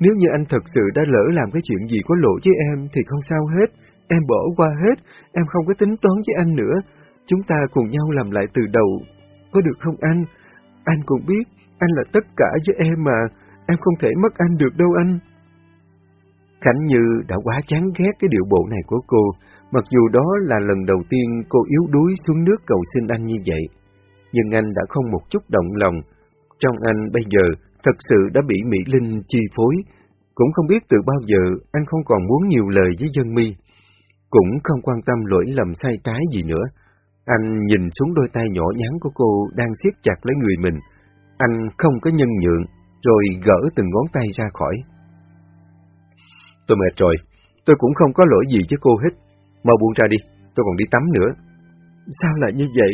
Nếu như anh thật sự đã lỡ làm cái chuyện gì có lỗi với em thì không sao hết. Em bỏ qua hết, em không có tính toán với anh nữa. Chúng ta cùng nhau làm lại từ đầu. Có được không anh? Anh cũng biết, anh là tất cả với em mà. Em không thể mất anh được đâu anh. Khánh Như đã quá chán ghét cái điệu bộ này của cô, mặc dù đó là lần đầu tiên cô yếu đuối xuống nước cầu xin anh như vậy. Nhưng anh đã không một chút động lòng. Trong anh bây giờ thật sự đã bị Mỹ Linh chi phối, cũng không biết từ bao giờ anh không còn muốn nhiều lời với dân mi. Cũng không quan tâm lỗi lầm sai trái gì nữa. Anh nhìn xuống đôi tay nhỏ nhắn của cô đang siết chặt lấy người mình. Anh không có nhân nhượng, rồi gỡ từng ngón tay ra khỏi. Tôi mệt rồi, tôi cũng không có lỗi gì với cô hết. Mau buông ra đi, tôi còn đi tắm nữa. Sao lại như vậy?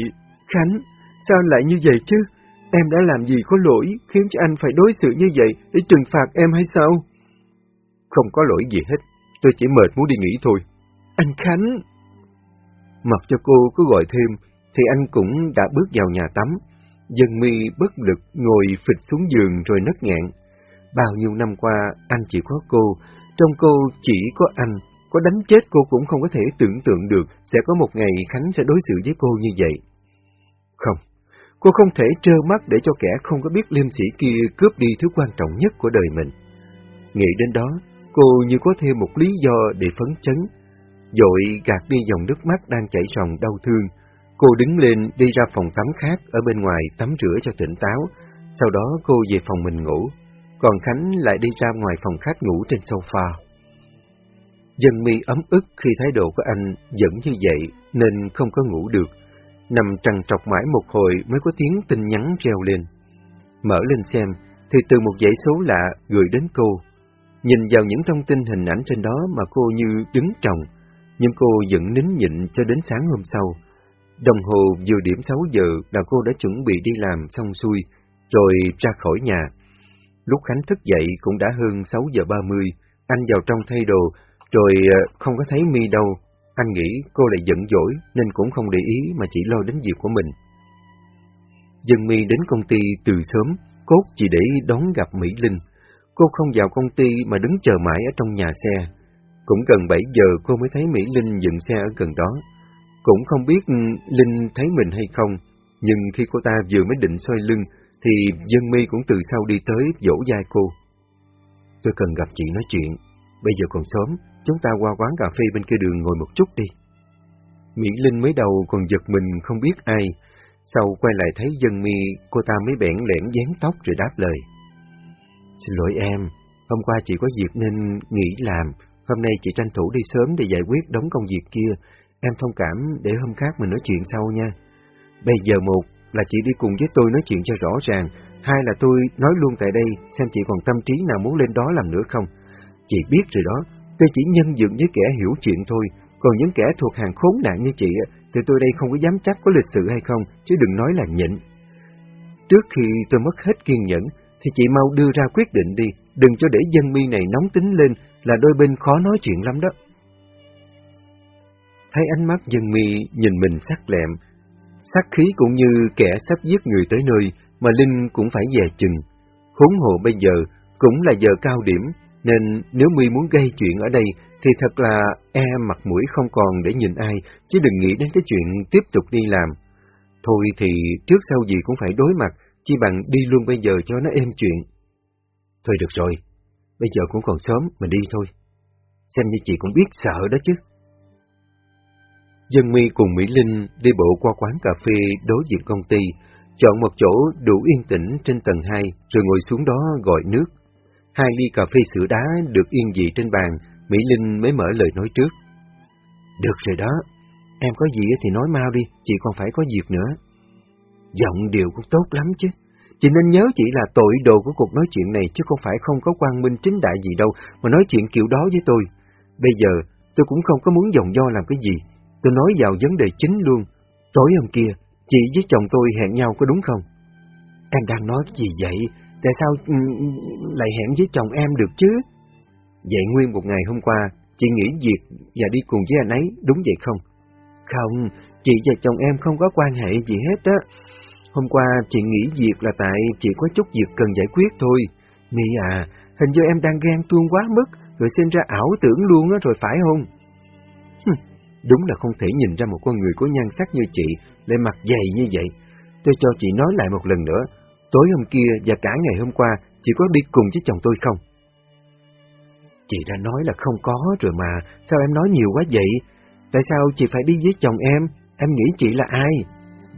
Khánh, sao lại như vậy chứ? Em đã làm gì có lỗi khiến cho anh phải đối xử như vậy để trừng phạt em hay sao? Không có lỗi gì hết, tôi chỉ mệt muốn đi nghỉ thôi. Anh Khánh! Mặc cho cô cứ gọi thêm, thì anh cũng đã bước vào nhà tắm. Dân mi bất lực ngồi phịch xuống giường rồi nấc nghẹn. Bao nhiêu năm qua, anh chỉ có cô, trong cô chỉ có anh, có đánh chết cô cũng không có thể tưởng tượng được sẽ có một ngày Khánh sẽ đối xử với cô như vậy. Không, cô không thể trơ mắt để cho kẻ không có biết liêm sĩ kia cướp đi thứ quan trọng nhất của đời mình. Nghĩ đến đó, cô như có thêm một lý do để phấn chấn. Dội gạt đi dòng nước mắt đang chảy ròng đau thương, cô đứng lên đi ra phòng tắm khác ở bên ngoài tắm rửa cho tỉnh táo, sau đó cô về phòng mình ngủ còn Khánh lại đi ra ngoài phòng khách ngủ trên sofa. Dân mi ấm ức khi thái độ của anh vẫn như vậy nên không có ngủ được. Nằm trằn trọc mãi một hồi mới có tiếng tin nhắn treo lên. Mở lên xem thì từ một dãy số lạ gửi đến cô. Nhìn vào những thông tin hình ảnh trên đó mà cô như đứng trồng, nhưng cô vẫn nín nhịn cho đến sáng hôm sau. Đồng hồ vừa điểm 6 giờ là cô đã chuẩn bị đi làm xong xuôi, rồi ra khỏi nhà. Lúc Khánh thức dậy cũng đã hơn 6 giờ 30, anh vào trong thay đồ, rồi ờ, không có thấy mi đâu. Anh nghĩ cô lại giận dỗi nên cũng không để ý mà chỉ lo đến việc của mình. Dân mi đến công ty từ sớm, cốt chỉ để đón gặp Mỹ Linh. Cô không vào công ty mà đứng chờ mãi ở trong nhà xe. Cũng gần 7 giờ cô mới thấy Mỹ Linh dựng xe ở gần đó. Cũng không biết ừ, Linh thấy mình hay không, nhưng khi cô ta vừa mới định xoay lưng, thì dân mi cũng từ sau đi tới dỗ dai cô. Tôi cần gặp chị nói chuyện bây giờ còn sớm, chúng ta qua quán cà phê bên kia đường ngồi một chút đi. Mỹ Linh mới đầu còn giật mình không biết ai, sau quay lại thấy dân mi, cô ta mới bẽn lẽn dán tóc rồi đáp lời. Xin lỗi em, hôm qua chị có việc nên nghỉ làm, hôm nay chị tranh thủ đi sớm để giải quyết đống công việc kia, em thông cảm để hôm khác mình nói chuyện sau nha. Bây giờ một là chị đi cùng với tôi nói chuyện cho rõ ràng, hai là tôi nói luôn tại đây xem chị còn tâm trí nào muốn lên đó làm nữa không. Chị biết rồi đó, tôi chỉ nhân dựng với kẻ hiểu chuyện thôi, còn những kẻ thuộc hàng khốn nạn như chị thì tôi đây không có dám chắc có lịch sự hay không, chứ đừng nói là nhịn. Trước khi tôi mất hết kiên nhẫn, thì chị mau đưa ra quyết định đi, đừng cho để dân mi này nóng tính lên, là đôi bên khó nói chuyện lắm đó. Thấy ánh mắt dân mi nhìn mình sắc lẹm, sắc khí cũng như kẻ sắp giết người tới nơi, mà Linh cũng phải dè chừng. Khốn hộ bây giờ cũng là giờ cao điểm, nên nếu mi muốn gây chuyện ở đây thì thật là e mặt mũi không còn để nhìn ai, chứ đừng nghĩ đến cái chuyện tiếp tục đi làm. Thôi thì trước sau gì cũng phải đối mặt, chi bằng đi luôn bây giờ cho nó êm chuyện. Thôi được rồi, bây giờ cũng còn sớm, mình đi thôi. Xem như chị cũng biết sợ đó chứ. Dân mi cùng Mỹ Linh đi bộ qua quán cà phê đối diện công ty, chọn một chỗ đủ yên tĩnh trên tầng 2, rồi ngồi xuống đó gọi nước. Hai ly cà phê sữa đá được yên dị trên bàn, Mỹ Linh mới mở lời nói trước. Được rồi đó, em có gì thì nói mau đi, chị còn phải có việc nữa. Giọng điều cũng tốt lắm chứ. Chị nên nhớ chị là tội đồ của cuộc nói chuyện này chứ không phải không có quan minh chính đại gì đâu mà nói chuyện kiểu đó với tôi. Bây giờ tôi cũng không có muốn dòng do làm cái gì. Tôi nói vào vấn đề chính luôn. Tối hôm kia, chị với chồng tôi hẹn nhau có đúng không? Em đang nói gì vậy? Tại sao ừ, lại hẹn với chồng em được chứ? Vậy nguyên một ngày hôm qua, chị nghỉ việc và đi cùng với anh ấy, đúng vậy không? Không, chị và chồng em không có quan hệ gì hết á. Hôm qua chị nghỉ việc là tại chị có chút việc cần giải quyết thôi. Mi à, hình như em đang ghen tuông quá mức, rồi sinh ra ảo tưởng luôn á rồi phải không? Đúng là không thể nhìn ra một con người có nhan sắc như chị, lại mặt dày như vậy. Tôi cho chị nói lại một lần nữa, tối hôm kia và cả ngày hôm qua, chị có đi cùng với chồng tôi không? Chị đã nói là không có rồi mà, sao em nói nhiều quá vậy? Tại sao chị phải đi với chồng em? Em nghĩ chị là ai?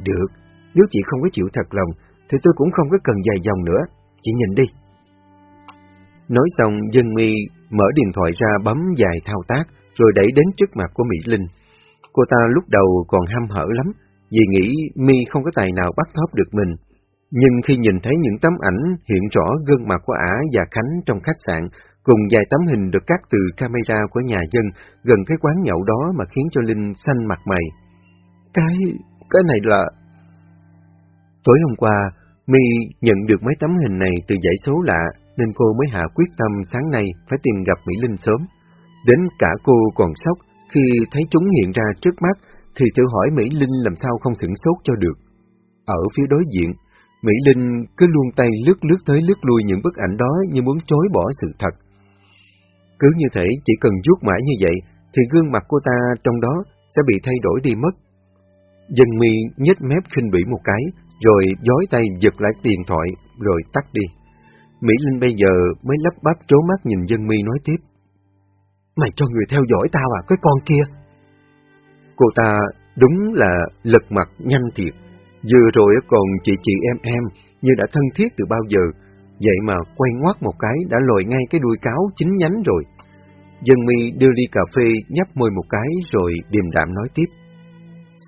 Được, nếu chị không có chịu thật lòng, thì tôi cũng không có cần dài dòng nữa. Chị nhìn đi. Nói xong, dân my mở điện thoại ra bấm vài thao tác, rồi đẩy đến trước mặt của Mỹ Linh. Cô ta lúc đầu còn ham hở lắm, vì nghĩ my không có tài nào bắt thóp được mình. Nhưng khi nhìn thấy những tấm ảnh hiện rõ gương mặt của Ả và Khánh trong khách sạn, cùng vài tấm hình được cắt từ camera của nhà dân gần cái quán nhậu đó mà khiến cho Linh xanh mặt mày. Cái... cái này là... Tối hôm qua, Mi nhận được mấy tấm hình này từ dãy số lạ, nên cô mới hạ quyết tâm sáng nay phải tìm gặp Mỹ Linh sớm. Đến cả cô còn sốc khi thấy chúng hiện ra trước mắt, thì tự hỏi Mỹ Linh làm sao không sửng sốt cho được. Ở phía đối diện, Mỹ Linh cứ luôn tay lướt lướt tới lướt lui những bức ảnh đó như muốn chối bỏ sự thật. Cứ như thể chỉ cần vuốt mãi như vậy, thì gương mặt cô ta trong đó sẽ bị thay đổi đi mất. Dân mi nhếch mép khinh bỉ một cái, rồi giói tay giật lại điện thoại, rồi tắt đi. Mỹ Linh bây giờ mới lắp bắp trố mắt nhìn dân mi nói tiếp. Mày cho người theo dõi tao à, cái con kia? Cô ta đúng là lật mặt nhanh thiệt. Vừa rồi còn chị chị em em như đã thân thiết từ bao giờ, vậy mà quay ngoắt một cái đã lồi ngay cái đuôi cáo chính nhánh rồi. Dân mi đưa ly cà phê nhấp môi một cái rồi điềm đạm nói tiếp.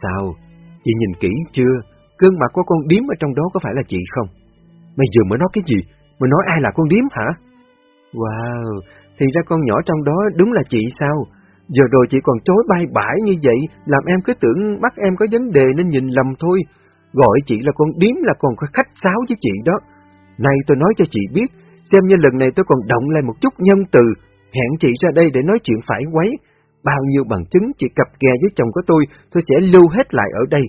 Sao? Chị nhìn kỹ chưa? Cơn mặt của con điếm ở trong đó có phải là chị không? mày vừa mới nói cái gì? mày nói ai là con điếm hả? Wow, thì ra con nhỏ trong đó đúng là chị sao? Giờ rồi chị còn chối bay bãi như vậy, làm em cứ tưởng mắt em có vấn đề nên nhìn lầm thôi. Gọi chị là con điếm là còn khách sáo với chị đó. Này tôi nói cho chị biết, xem như lần này tôi còn động lại một chút nhân từ, hẹn chị ra đây để nói chuyện phải quấy. Bao nhiêu bằng chứng chị cặp kè với chồng của tôi, tôi sẽ lưu hết lại ở đây.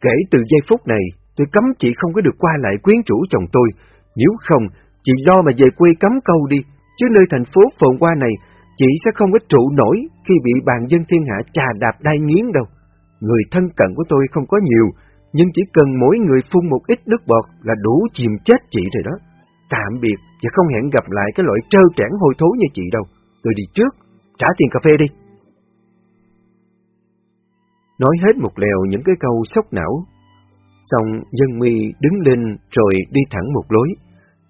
Kể từ giây phút này, tôi cấm chị không có được qua lại quyến chủ chồng tôi. Nếu không, chị lo mà về quê cấm câu đi, chứ nơi thành phố phồn qua này, chị sẽ không có trụ nổi khi bị bàn dân thiên hạ trà đạp đai nghiến đâu. Người thân cận của tôi không có nhiều, nhưng chỉ cần mỗi người phun một ít nước bọt là đủ chìm chết chị rồi đó. Tạm biệt và không hẹn gặp lại cái loại trơ trẽn hôi thối như chị đâu. tôi đi trước, trả tiền cà phê đi. Nói hết một lèo những cái câu sốc não. Xong dân mi đứng lên rồi đi thẳng một lối.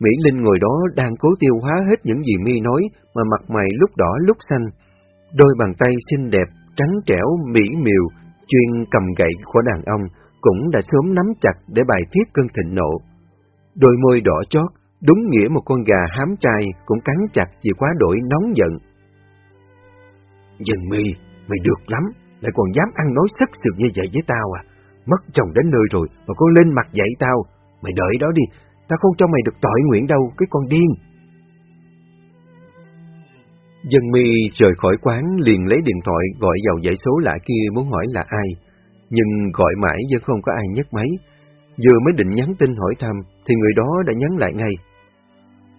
Mỹ Linh ngồi đó đang cố tiêu hóa hết những gì mi nói mà mặt mày lúc đỏ lúc xanh. Đôi bàn tay xinh đẹp, trắng trẻo, mỹ miều, chuyên cầm gậy của đàn ông cũng đã sớm nắm chặt để bài thiết cơn thịnh nộ. Đôi môi đỏ chót, đúng nghĩa một con gà hám trai cũng cắn chặt vì quá đổi nóng giận. Dần mi, mày được lắm, lại còn dám ăn nói sắc sược như vậy với tao à? Mất chồng đến nơi rồi mà con lên mặt dạy tao. Mày đợi đó đi, tao không cho mày được tội nguyện đâu, cái con điên. Dân mi rời khỏi quán liền lấy điện thoại gọi vào dãy số lạ kia muốn hỏi là ai. Nhưng gọi mãi vẫn không có ai nhấc máy. Vừa mới định nhắn tin hỏi thăm thì người đó đã nhắn lại ngay.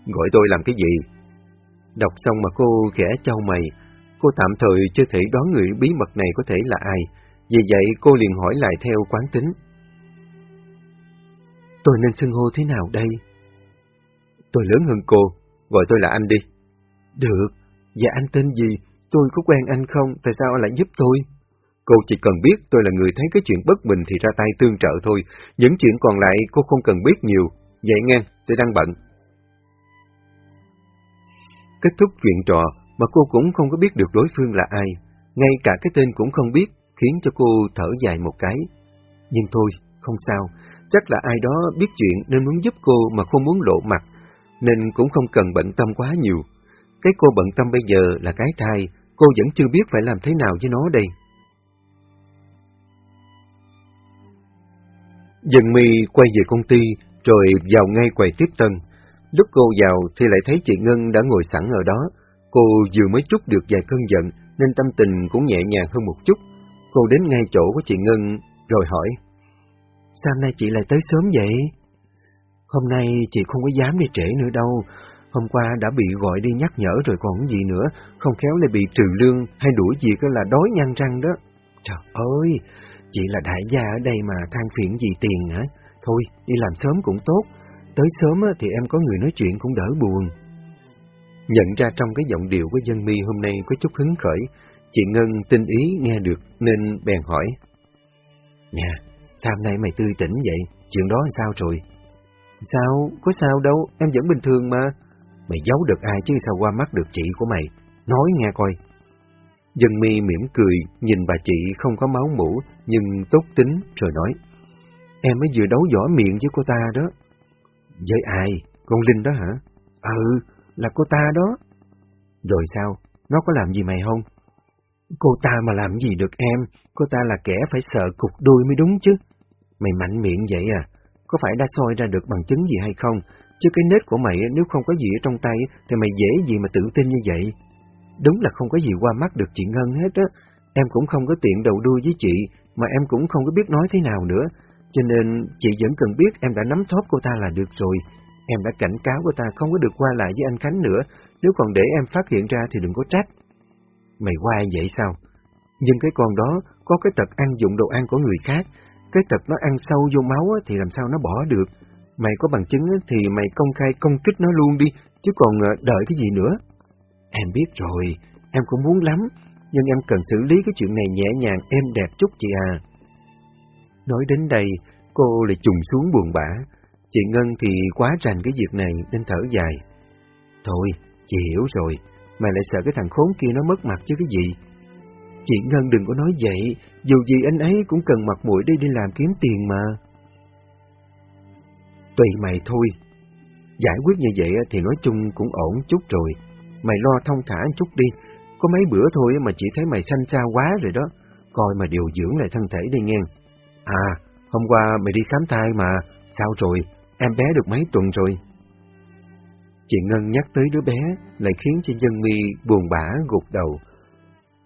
Gọi tôi làm cái gì? Đọc xong mà cô khẽ trao mày, cô tạm thời chưa thể đoán người bí mật này có thể là ai. Vì vậy cô liền hỏi lại theo quán tính. Tôi nên xưng hô thế nào đây? Tôi lớn hơn cô, gọi tôi là anh đi. Được, và anh tên gì? Tôi có quen anh không? Tại sao anh lại giúp tôi? Cô chỉ cần biết tôi là người thấy cái chuyện bất bình thì ra tay tương trợ thôi. Những chuyện còn lại cô không cần biết nhiều. Vậy nghe, tôi đang bận. Kết thúc chuyện trò mà cô cũng không có biết được đối phương là ai. Ngay cả cái tên cũng không biết, khiến cho cô thở dài một cái. Nhưng thôi, không sao. Chắc là ai đó biết chuyện nên muốn giúp cô mà không muốn lộ mặt, nên cũng không cần bận tâm quá nhiều. Cái cô bận tâm bây giờ là cái thai, cô vẫn chưa biết phải làm thế nào với nó đây. Dần mi quay về công ty, rồi vào ngay quầy tiếp tân. Lúc cô vào thì lại thấy chị Ngân đã ngồi sẵn ở đó. Cô vừa mới chút được vài cơn giận, nên tâm tình cũng nhẹ nhàng hơn một chút. Cô đến ngay chỗ của chị Ngân, rồi hỏi. Sao nay chị lại tới sớm vậy? Hôm nay chị không có dám đi trễ nữa đâu. Hôm qua đã bị gọi đi nhắc nhở rồi còn gì nữa, không khéo lại bị trừ lương hay đuổi gì có là đói nhăn răng đó. Trời ơi, chị là đại gia ở đây mà than phiền gì tiền hả? Thôi, đi làm sớm cũng tốt. Tới sớm thì em có người nói chuyện cũng đỡ buồn. Nhận ra trong cái giọng điệu của dân mi hôm nay có chút hứng khởi, chị Ngân tinh ý nghe được nên bèn hỏi. Nè, sao hôm nay mày tươi tỉnh vậy? Chuyện đó sao rồi? Sao? Có sao đâu, em vẫn bình thường mà. Mày giấu được ai chứ sao qua mắt được chị của mày? Nói nghe coi. Dân mi mỉm cười, nhìn bà chị không có máu mũ, nhưng tốt tính, rồi nói. Em mới vừa đấu võ miệng với cô ta đó. Với ai? Con Linh đó hả? Ừ, là cô ta đó. Rồi sao? Nó có làm gì mày không? Cô ta mà làm gì được em? Cô ta là kẻ phải sợ cục đuôi mới đúng chứ. Mày mạnh miệng vậy à? Có phải đã soi ra được bằng chứng gì hay không? Chứ cái nết của mày nếu không có gì ở trong tay thì mày dễ gì mà tự tin như vậy. Đúng là không có gì qua mắt được chị Ngân hết á. Em cũng không có tiện đầu đuôi với chị, mà em cũng không có biết nói thế nào nữa. Cho nên chị vẫn cần biết em đã nắm thóp cô ta là được rồi. Em đã cảnh cáo cô ta không có được qua lại với anh Khánh nữa. Nếu còn để em phát hiện ra thì đừng có trách. Mày qua vậy sao? Nhưng cái con đó có cái tật ăn dụng đồ ăn của người khác. Cái tật nó ăn sâu vô máu thì làm sao nó bỏ được. Mày có bằng chứng thì mày công khai công kích nó luôn đi, chứ còn ờ, đợi cái gì nữa. Em biết rồi, em cũng muốn lắm, nhưng em cần xử lý cái chuyện này nhẹ nhàng, êm đẹp chút chị à. Nói đến đây, cô lại trùng xuống buồn bã. Chị Ngân thì quá rành cái việc này nên thở dài. Thôi, chị hiểu rồi, mày lại sợ cái thằng khốn kia nó mất mặt chứ cái gì. Chị Ngân đừng có nói vậy, dù gì anh ấy cũng cần mặt mũi để đi làm kiếm tiền mà. Tùy mày thôi. Giải quyết như vậy thì nói chung cũng ổn chút rồi. Mày lo thông thả chút đi. Có mấy bữa thôi mà chỉ thấy mày xanh xa quá rồi đó. Coi mà điều dưỡng lại thân thể đi nghe. À, hôm qua mày đi khám thai mà. Sao rồi? Em bé được mấy tuần rồi? Chị Ngân nhắc tới đứa bé lại khiến cho dân mi buồn bã gục đầu.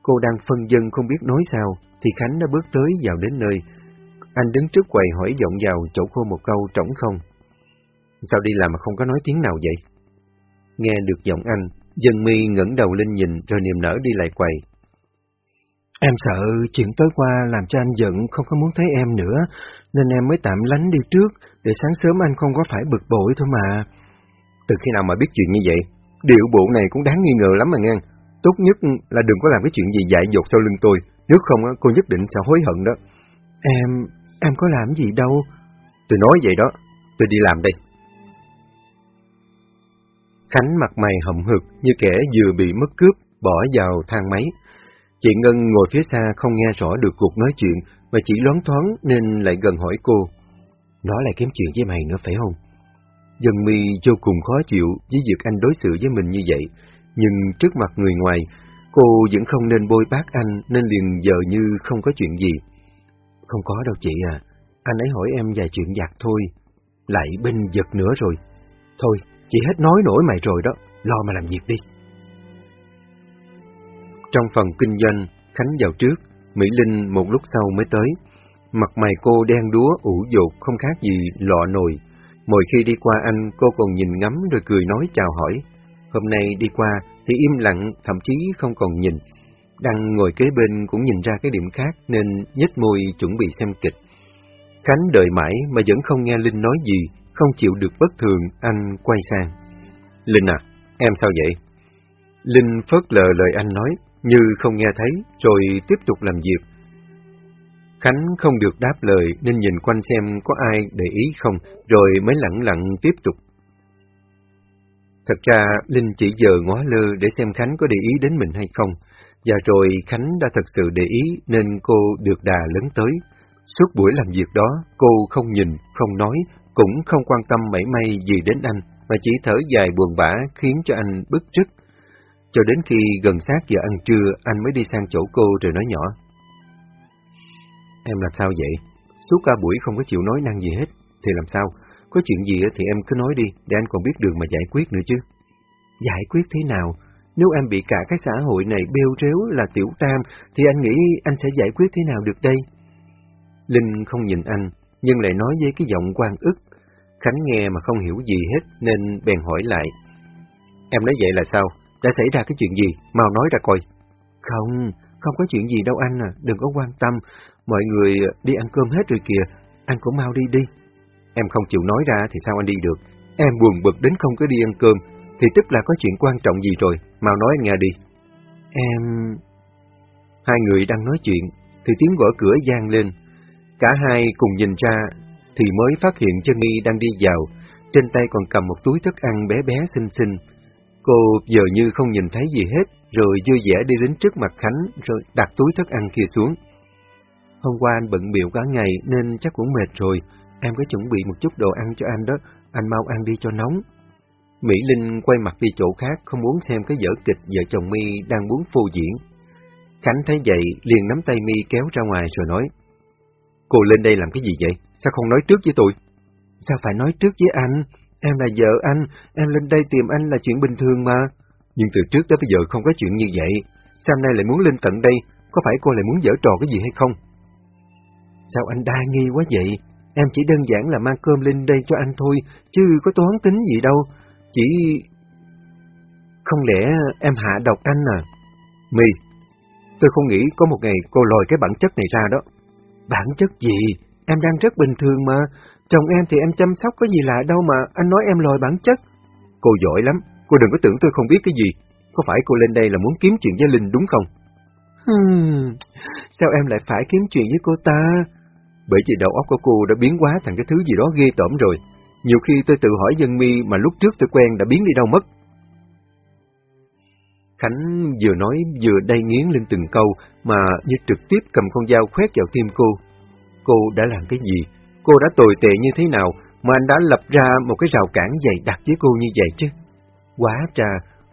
Cô đang phân dân không biết nói sao, thì Khánh đã bước tới vào đến nơi. Anh đứng trước quầy hỏi giọng vào chỗ cô một câu trống không. Sao đi làm mà không có nói tiếng nào vậy? Nghe được giọng anh, dân mi ngẩng đầu lên nhìn rồi niềm nở đi lại quầy. Em sợ chuyện tối qua làm cho anh giận không có muốn thấy em nữa, nên em mới tạm lánh đi trước, để sáng sớm anh không có phải bực bội thôi mà. Từ khi nào mà biết chuyện như vậy? Điệu bộ này cũng đáng nghi ngờ lắm mà nghe. tốt nhất là đừng có làm cái chuyện gì dại dột sau lưng tôi, nếu không cô nhất định sẽ hối hận đó. Em, em có làm gì đâu. Tôi nói vậy đó, tôi đi làm đây. Khánh mặt mày hậm hực như kẻ vừa bị mất cướp, bỏ vào thang máy. Chị Ngân ngồi phía xa không nghe rõ được cuộc nói chuyện, mà chỉ loáng thoáng nên lại gần hỏi cô. Nó lại kiếm chuyện với mày nữa phải không? Dân mi vô cùng khó chịu với việc anh đối xử với mình như vậy, nhưng trước mặt người ngoài, cô vẫn không nên bôi bác anh nên liền giờ như không có chuyện gì. Không có đâu chị à, anh ấy hỏi em vài chuyện giặt thôi, lại binh giật nữa rồi. Thôi, chị hết nói nổi mày rồi đó, lo mà làm việc đi. Trong phần kinh doanh, Khánh vào trước, Mỹ Linh một lúc sau mới tới. Mặt mày cô đen đúa, ủ dột, không khác gì lọ nồi. Mỗi khi đi qua anh, cô còn nhìn ngắm rồi cười nói chào hỏi. Hôm nay đi qua thì im lặng, thậm chí không còn nhìn. Đang ngồi kế bên cũng nhìn ra cái điểm khác nên nhếch môi chuẩn bị xem kịch. Khánh đợi mãi mà vẫn không nghe Linh nói gì, không chịu được bất thường, anh quay sang. Linh à, em sao vậy? Linh phớt lờ lời anh nói, như không nghe thấy, rồi tiếp tục làm việc. Khánh không được đáp lời nên nhìn quanh xem có ai để ý không, rồi mới lặng lặng tiếp tục. Thật ra, Linh chỉ giờ ngó lơ để xem Khánh có để ý đến mình hay không, và rồi Khánh đã thật sự để ý nên cô được đà lớn tới. Suốt buổi làm việc đó, cô không nhìn, không nói, cũng không quan tâm mảy may gì đến anh, mà chỉ thở dài buồn bã khiến cho anh bức rứt. Cho đến khi gần sát giờ ăn trưa, anh mới đi sang chỗ cô rồi nói nhỏ. Em làm sao vậy? Suốt cả buổi không có chịu nói năng gì hết, thì làm sao? Có chuyện gì thì em cứ nói đi, để anh còn biết đường mà giải quyết nữa chứ. Giải quyết thế nào? Nếu em bị cả cái xã hội này bêu rếu là tiểu tam, thì anh nghĩ anh sẽ giải quyết thế nào được đây? Linh không nhìn anh, nhưng lại nói với cái giọng quan ức. Khánh nghe mà không hiểu gì hết, nên bèn hỏi lại. Em nói vậy là sao? Đã xảy ra cái chuyện gì? Mau nói ra coi. Không, không có chuyện gì đâu anh à, đừng có quan tâm. Mọi người đi ăn cơm hết rồi kìa, anh cũng mau đi đi. Em không chịu nói ra thì sao anh đi được? Em buồn bực đến không có đi ăn cơm, thì tức là có chuyện quan trọng gì rồi, mau nói anh nghe đi. Em... Hai người đang nói chuyện, thì tiếng gõ cửa gian lên. Cả hai cùng nhìn ra, thì mới phát hiện chân nghi đang đi vào, trên tay còn cầm một túi thức ăn bé bé xinh xinh. Cô giờ như không nhìn thấy gì hết, rồi vui vẻ đi đến trước mặt Khánh, rồi đặt túi thức ăn kia xuống. Hôm qua anh bận biểu cả ngày nên chắc cũng mệt rồi, em có chuẩn bị một chút đồ ăn cho anh đó, anh mau ăn đi cho nóng. Mỹ Linh quay mặt đi chỗ khác, không muốn xem cái dở kịch vợ chồng mi đang muốn phô diễn. Khánh thấy vậy, liền nắm tay mi kéo ra ngoài rồi nói, Cô lên đây làm cái gì vậy? Sao không nói trước với tôi? Sao phải nói trước với anh? Em là vợ anh, em lên đây tìm anh là chuyện bình thường mà. Nhưng từ trước tới bây giờ không có chuyện như vậy. Sao nay lại muốn lên tận đây? Có phải cô lại muốn dở trò cái gì hay không? Sao anh đa nghi quá vậy? Em chỉ đơn giản là mang cơm lên đây cho anh thôi, chứ có toán tính gì đâu. Chỉ... Không lẽ em hạ độc anh à? My, tôi không nghĩ có một ngày cô lòi cái bản chất này ra đó. Bản chất gì? Em đang rất bình thường mà. Chồng em thì em chăm sóc có gì lạ đâu mà anh nói em lòi bản chất. Cô giỏi lắm, cô đừng có tưởng tôi không biết cái gì. Có phải cô lên đây là muốn kiếm chuyện với Linh đúng không? Hmm, sao em lại phải kiếm chuyện với cô ta? Bởi vì đầu óc của cô đã biến hóa thành cái thứ gì đó ghê tởm rồi. Nhiều khi tôi tự hỏi dân mi mà lúc trước tôi quen đã biến đi đâu mất. Khánh vừa nói vừa đay nghiến lên từng câu mà như trực tiếp cầm con dao khoét vào tim cô. Cô đã làm cái gì? Cô đã tồi tệ như thế nào mà anh đã lập ra một cái rào cản dày đặc với cô như vậy chứ? Quá trà,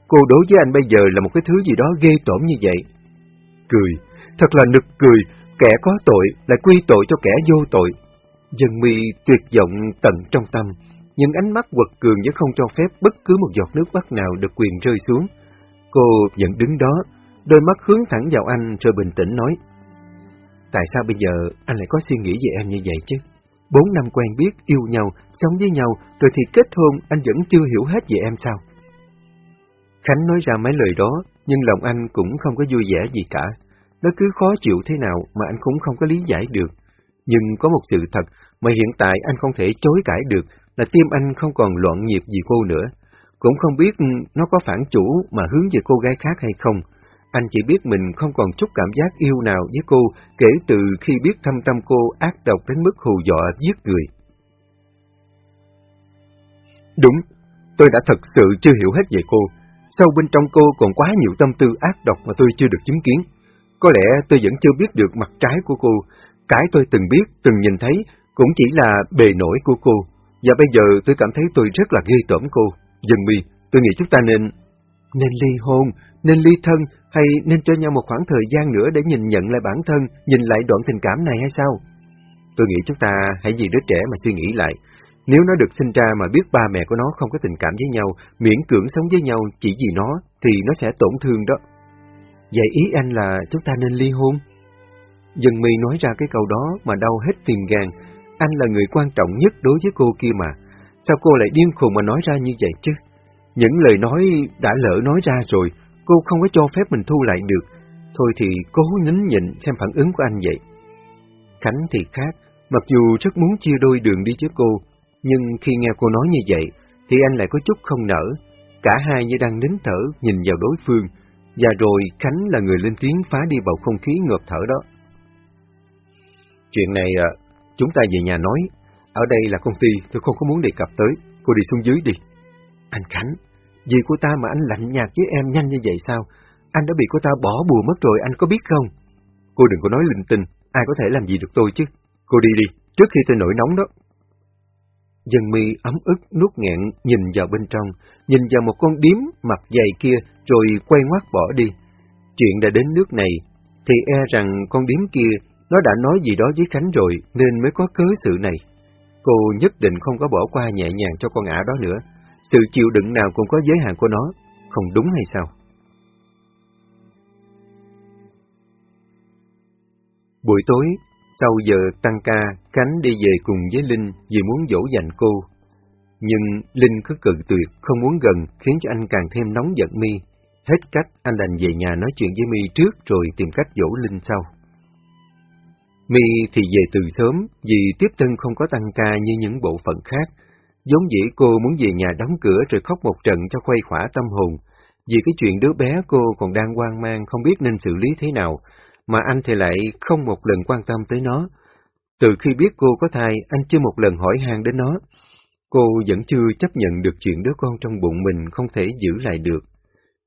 cô đối với anh bây giờ là một cái thứ gì đó ghê tởm như vậy. Cười, thật là nực cười, kẻ có tội lại quy tội cho kẻ vô tội. Dân mi tuyệt vọng tận trong tâm, nhưng ánh mắt quật cường vẫn không cho phép bất cứ một giọt nước mắt nào được quyền rơi xuống. Cô vẫn đứng đó, đôi mắt hướng thẳng vào anh rồi bình tĩnh nói. Tại sao bây giờ anh lại có suy nghĩ về em như vậy chứ? Bốn năm quen biết, yêu nhau, sống với nhau, rồi thì kết hôn, anh vẫn chưa hiểu hết về em sao? Khánh nói ra mấy lời đó, nhưng lòng anh cũng không có vui vẻ gì cả. Nó cứ khó chịu thế nào mà anh cũng không có lý giải được. Nhưng có một sự thật mà hiện tại anh không thể chối cãi được là tim anh không còn loạn nhịp vì cô nữa. Cũng không biết nó có phản chủ mà hướng về cô gái khác hay không. Anh chỉ biết mình không còn chút cảm giác yêu nào với cô kể từ khi biết thâm tâm cô ác độc đến mức hù dọa giết người. Đúng, tôi đã thật sự chưa hiểu hết về cô. Sâu bên trong cô còn quá nhiều tâm tư ác độc mà tôi chưa được chứng kiến. Có lẽ tôi vẫn chưa biết được mặt trái của cô. Cái tôi từng biết, từng nhìn thấy cũng chỉ là bề nổi của cô. Và bây giờ tôi cảm thấy tôi rất là ghê tởm cô. Dần mi, tôi nghĩ chúng ta nên... Nên ly hôn, nên ly thân, hay nên cho nhau một khoảng thời gian nữa để nhìn nhận lại bản thân, nhìn lại đoạn tình cảm này hay sao? Tôi nghĩ chúng ta hãy vì đứa trẻ mà suy nghĩ lại. Nếu nó được sinh ra mà biết ba mẹ của nó không có tình cảm với nhau, miễn cưỡng sống với nhau chỉ vì nó, thì nó sẽ tổn thương đó. Vậy ý anh là chúng ta nên ly hôn? Dân mi nói ra cái câu đó mà đau hết tim gan. Anh là người quan trọng nhất đối với cô kia mà. Sao cô lại điên khùng mà nói ra như vậy chứ? Những lời nói đã lỡ nói ra rồi, cô không có cho phép mình thu lại được. Thôi thì cố nín nhịn xem phản ứng của anh vậy. Khánh thì khác, mặc dù rất muốn chia đôi đường đi với cô, nhưng khi nghe cô nói như vậy, thì anh lại có chút không nở. Cả hai như đang nín thở nhìn vào đối phương, và rồi Khánh là người lên tiếng phá đi bầu không khí ngợp thở đó. Chuyện này à, chúng ta về nhà nói, ở đây là công ty, tôi không có muốn đề cập tới, cô đi xuống dưới đi. Anh Khánh, vì của ta mà anh lạnh nhạt với em nhanh như vậy sao? Anh đã bị cô ta bỏ bùa mất rồi, anh có biết không? Cô đừng có nói linh tinh, ai có thể làm gì được tôi chứ? Cô đi đi, trước khi tôi nổi nóng đó. Dân mi ấm ức nuốt nghẹn nhìn vào bên trong, nhìn vào một con điếm mặt dày kia rồi quay ngoắt bỏ đi. Chuyện đã đến nước này, thì e rằng con điếm kia nó đã nói gì đó với Khánh rồi nên mới có cớ sự này. Cô nhất định không có bỏ qua nhẹ nhàng cho con ả đó nữa. Sự chịu đựng nào cũng có giới hạn của nó, không đúng hay sao? Buổi tối, sau giờ tăng ca, Khánh đi về cùng với Linh vì muốn dỗ dành cô. Nhưng Linh cứ cự tuyệt, không muốn gần, khiến cho anh càng thêm nóng giận mi. Hết cách, anh đành về nhà nói chuyện với mi trước rồi tìm cách dỗ Linh sau. Mi thì về từ sớm vì tiếp tân không có tăng ca như những bộ phận khác. Giống dĩ cô muốn về nhà đóng cửa rồi khóc một trận cho khuây khỏa tâm hồn. Vì cái chuyện đứa bé cô còn đang hoang mang không biết nên xử lý thế nào, mà anh thì lại không một lần quan tâm tới nó. Từ khi biết cô có thai, anh chưa một lần hỏi han đến nó. Cô vẫn chưa chấp nhận được chuyện đứa con trong bụng mình không thể giữ lại được.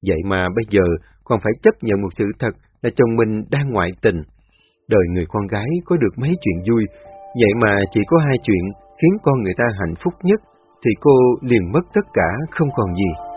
Vậy mà bây giờ còn phải chấp nhận một sự thật là chồng mình đang ngoại tình. Đời người con gái có được mấy chuyện vui, vậy mà chỉ có hai chuyện khiến con người ta hạnh phúc nhất, thì cô liền mất tất cả không còn gì.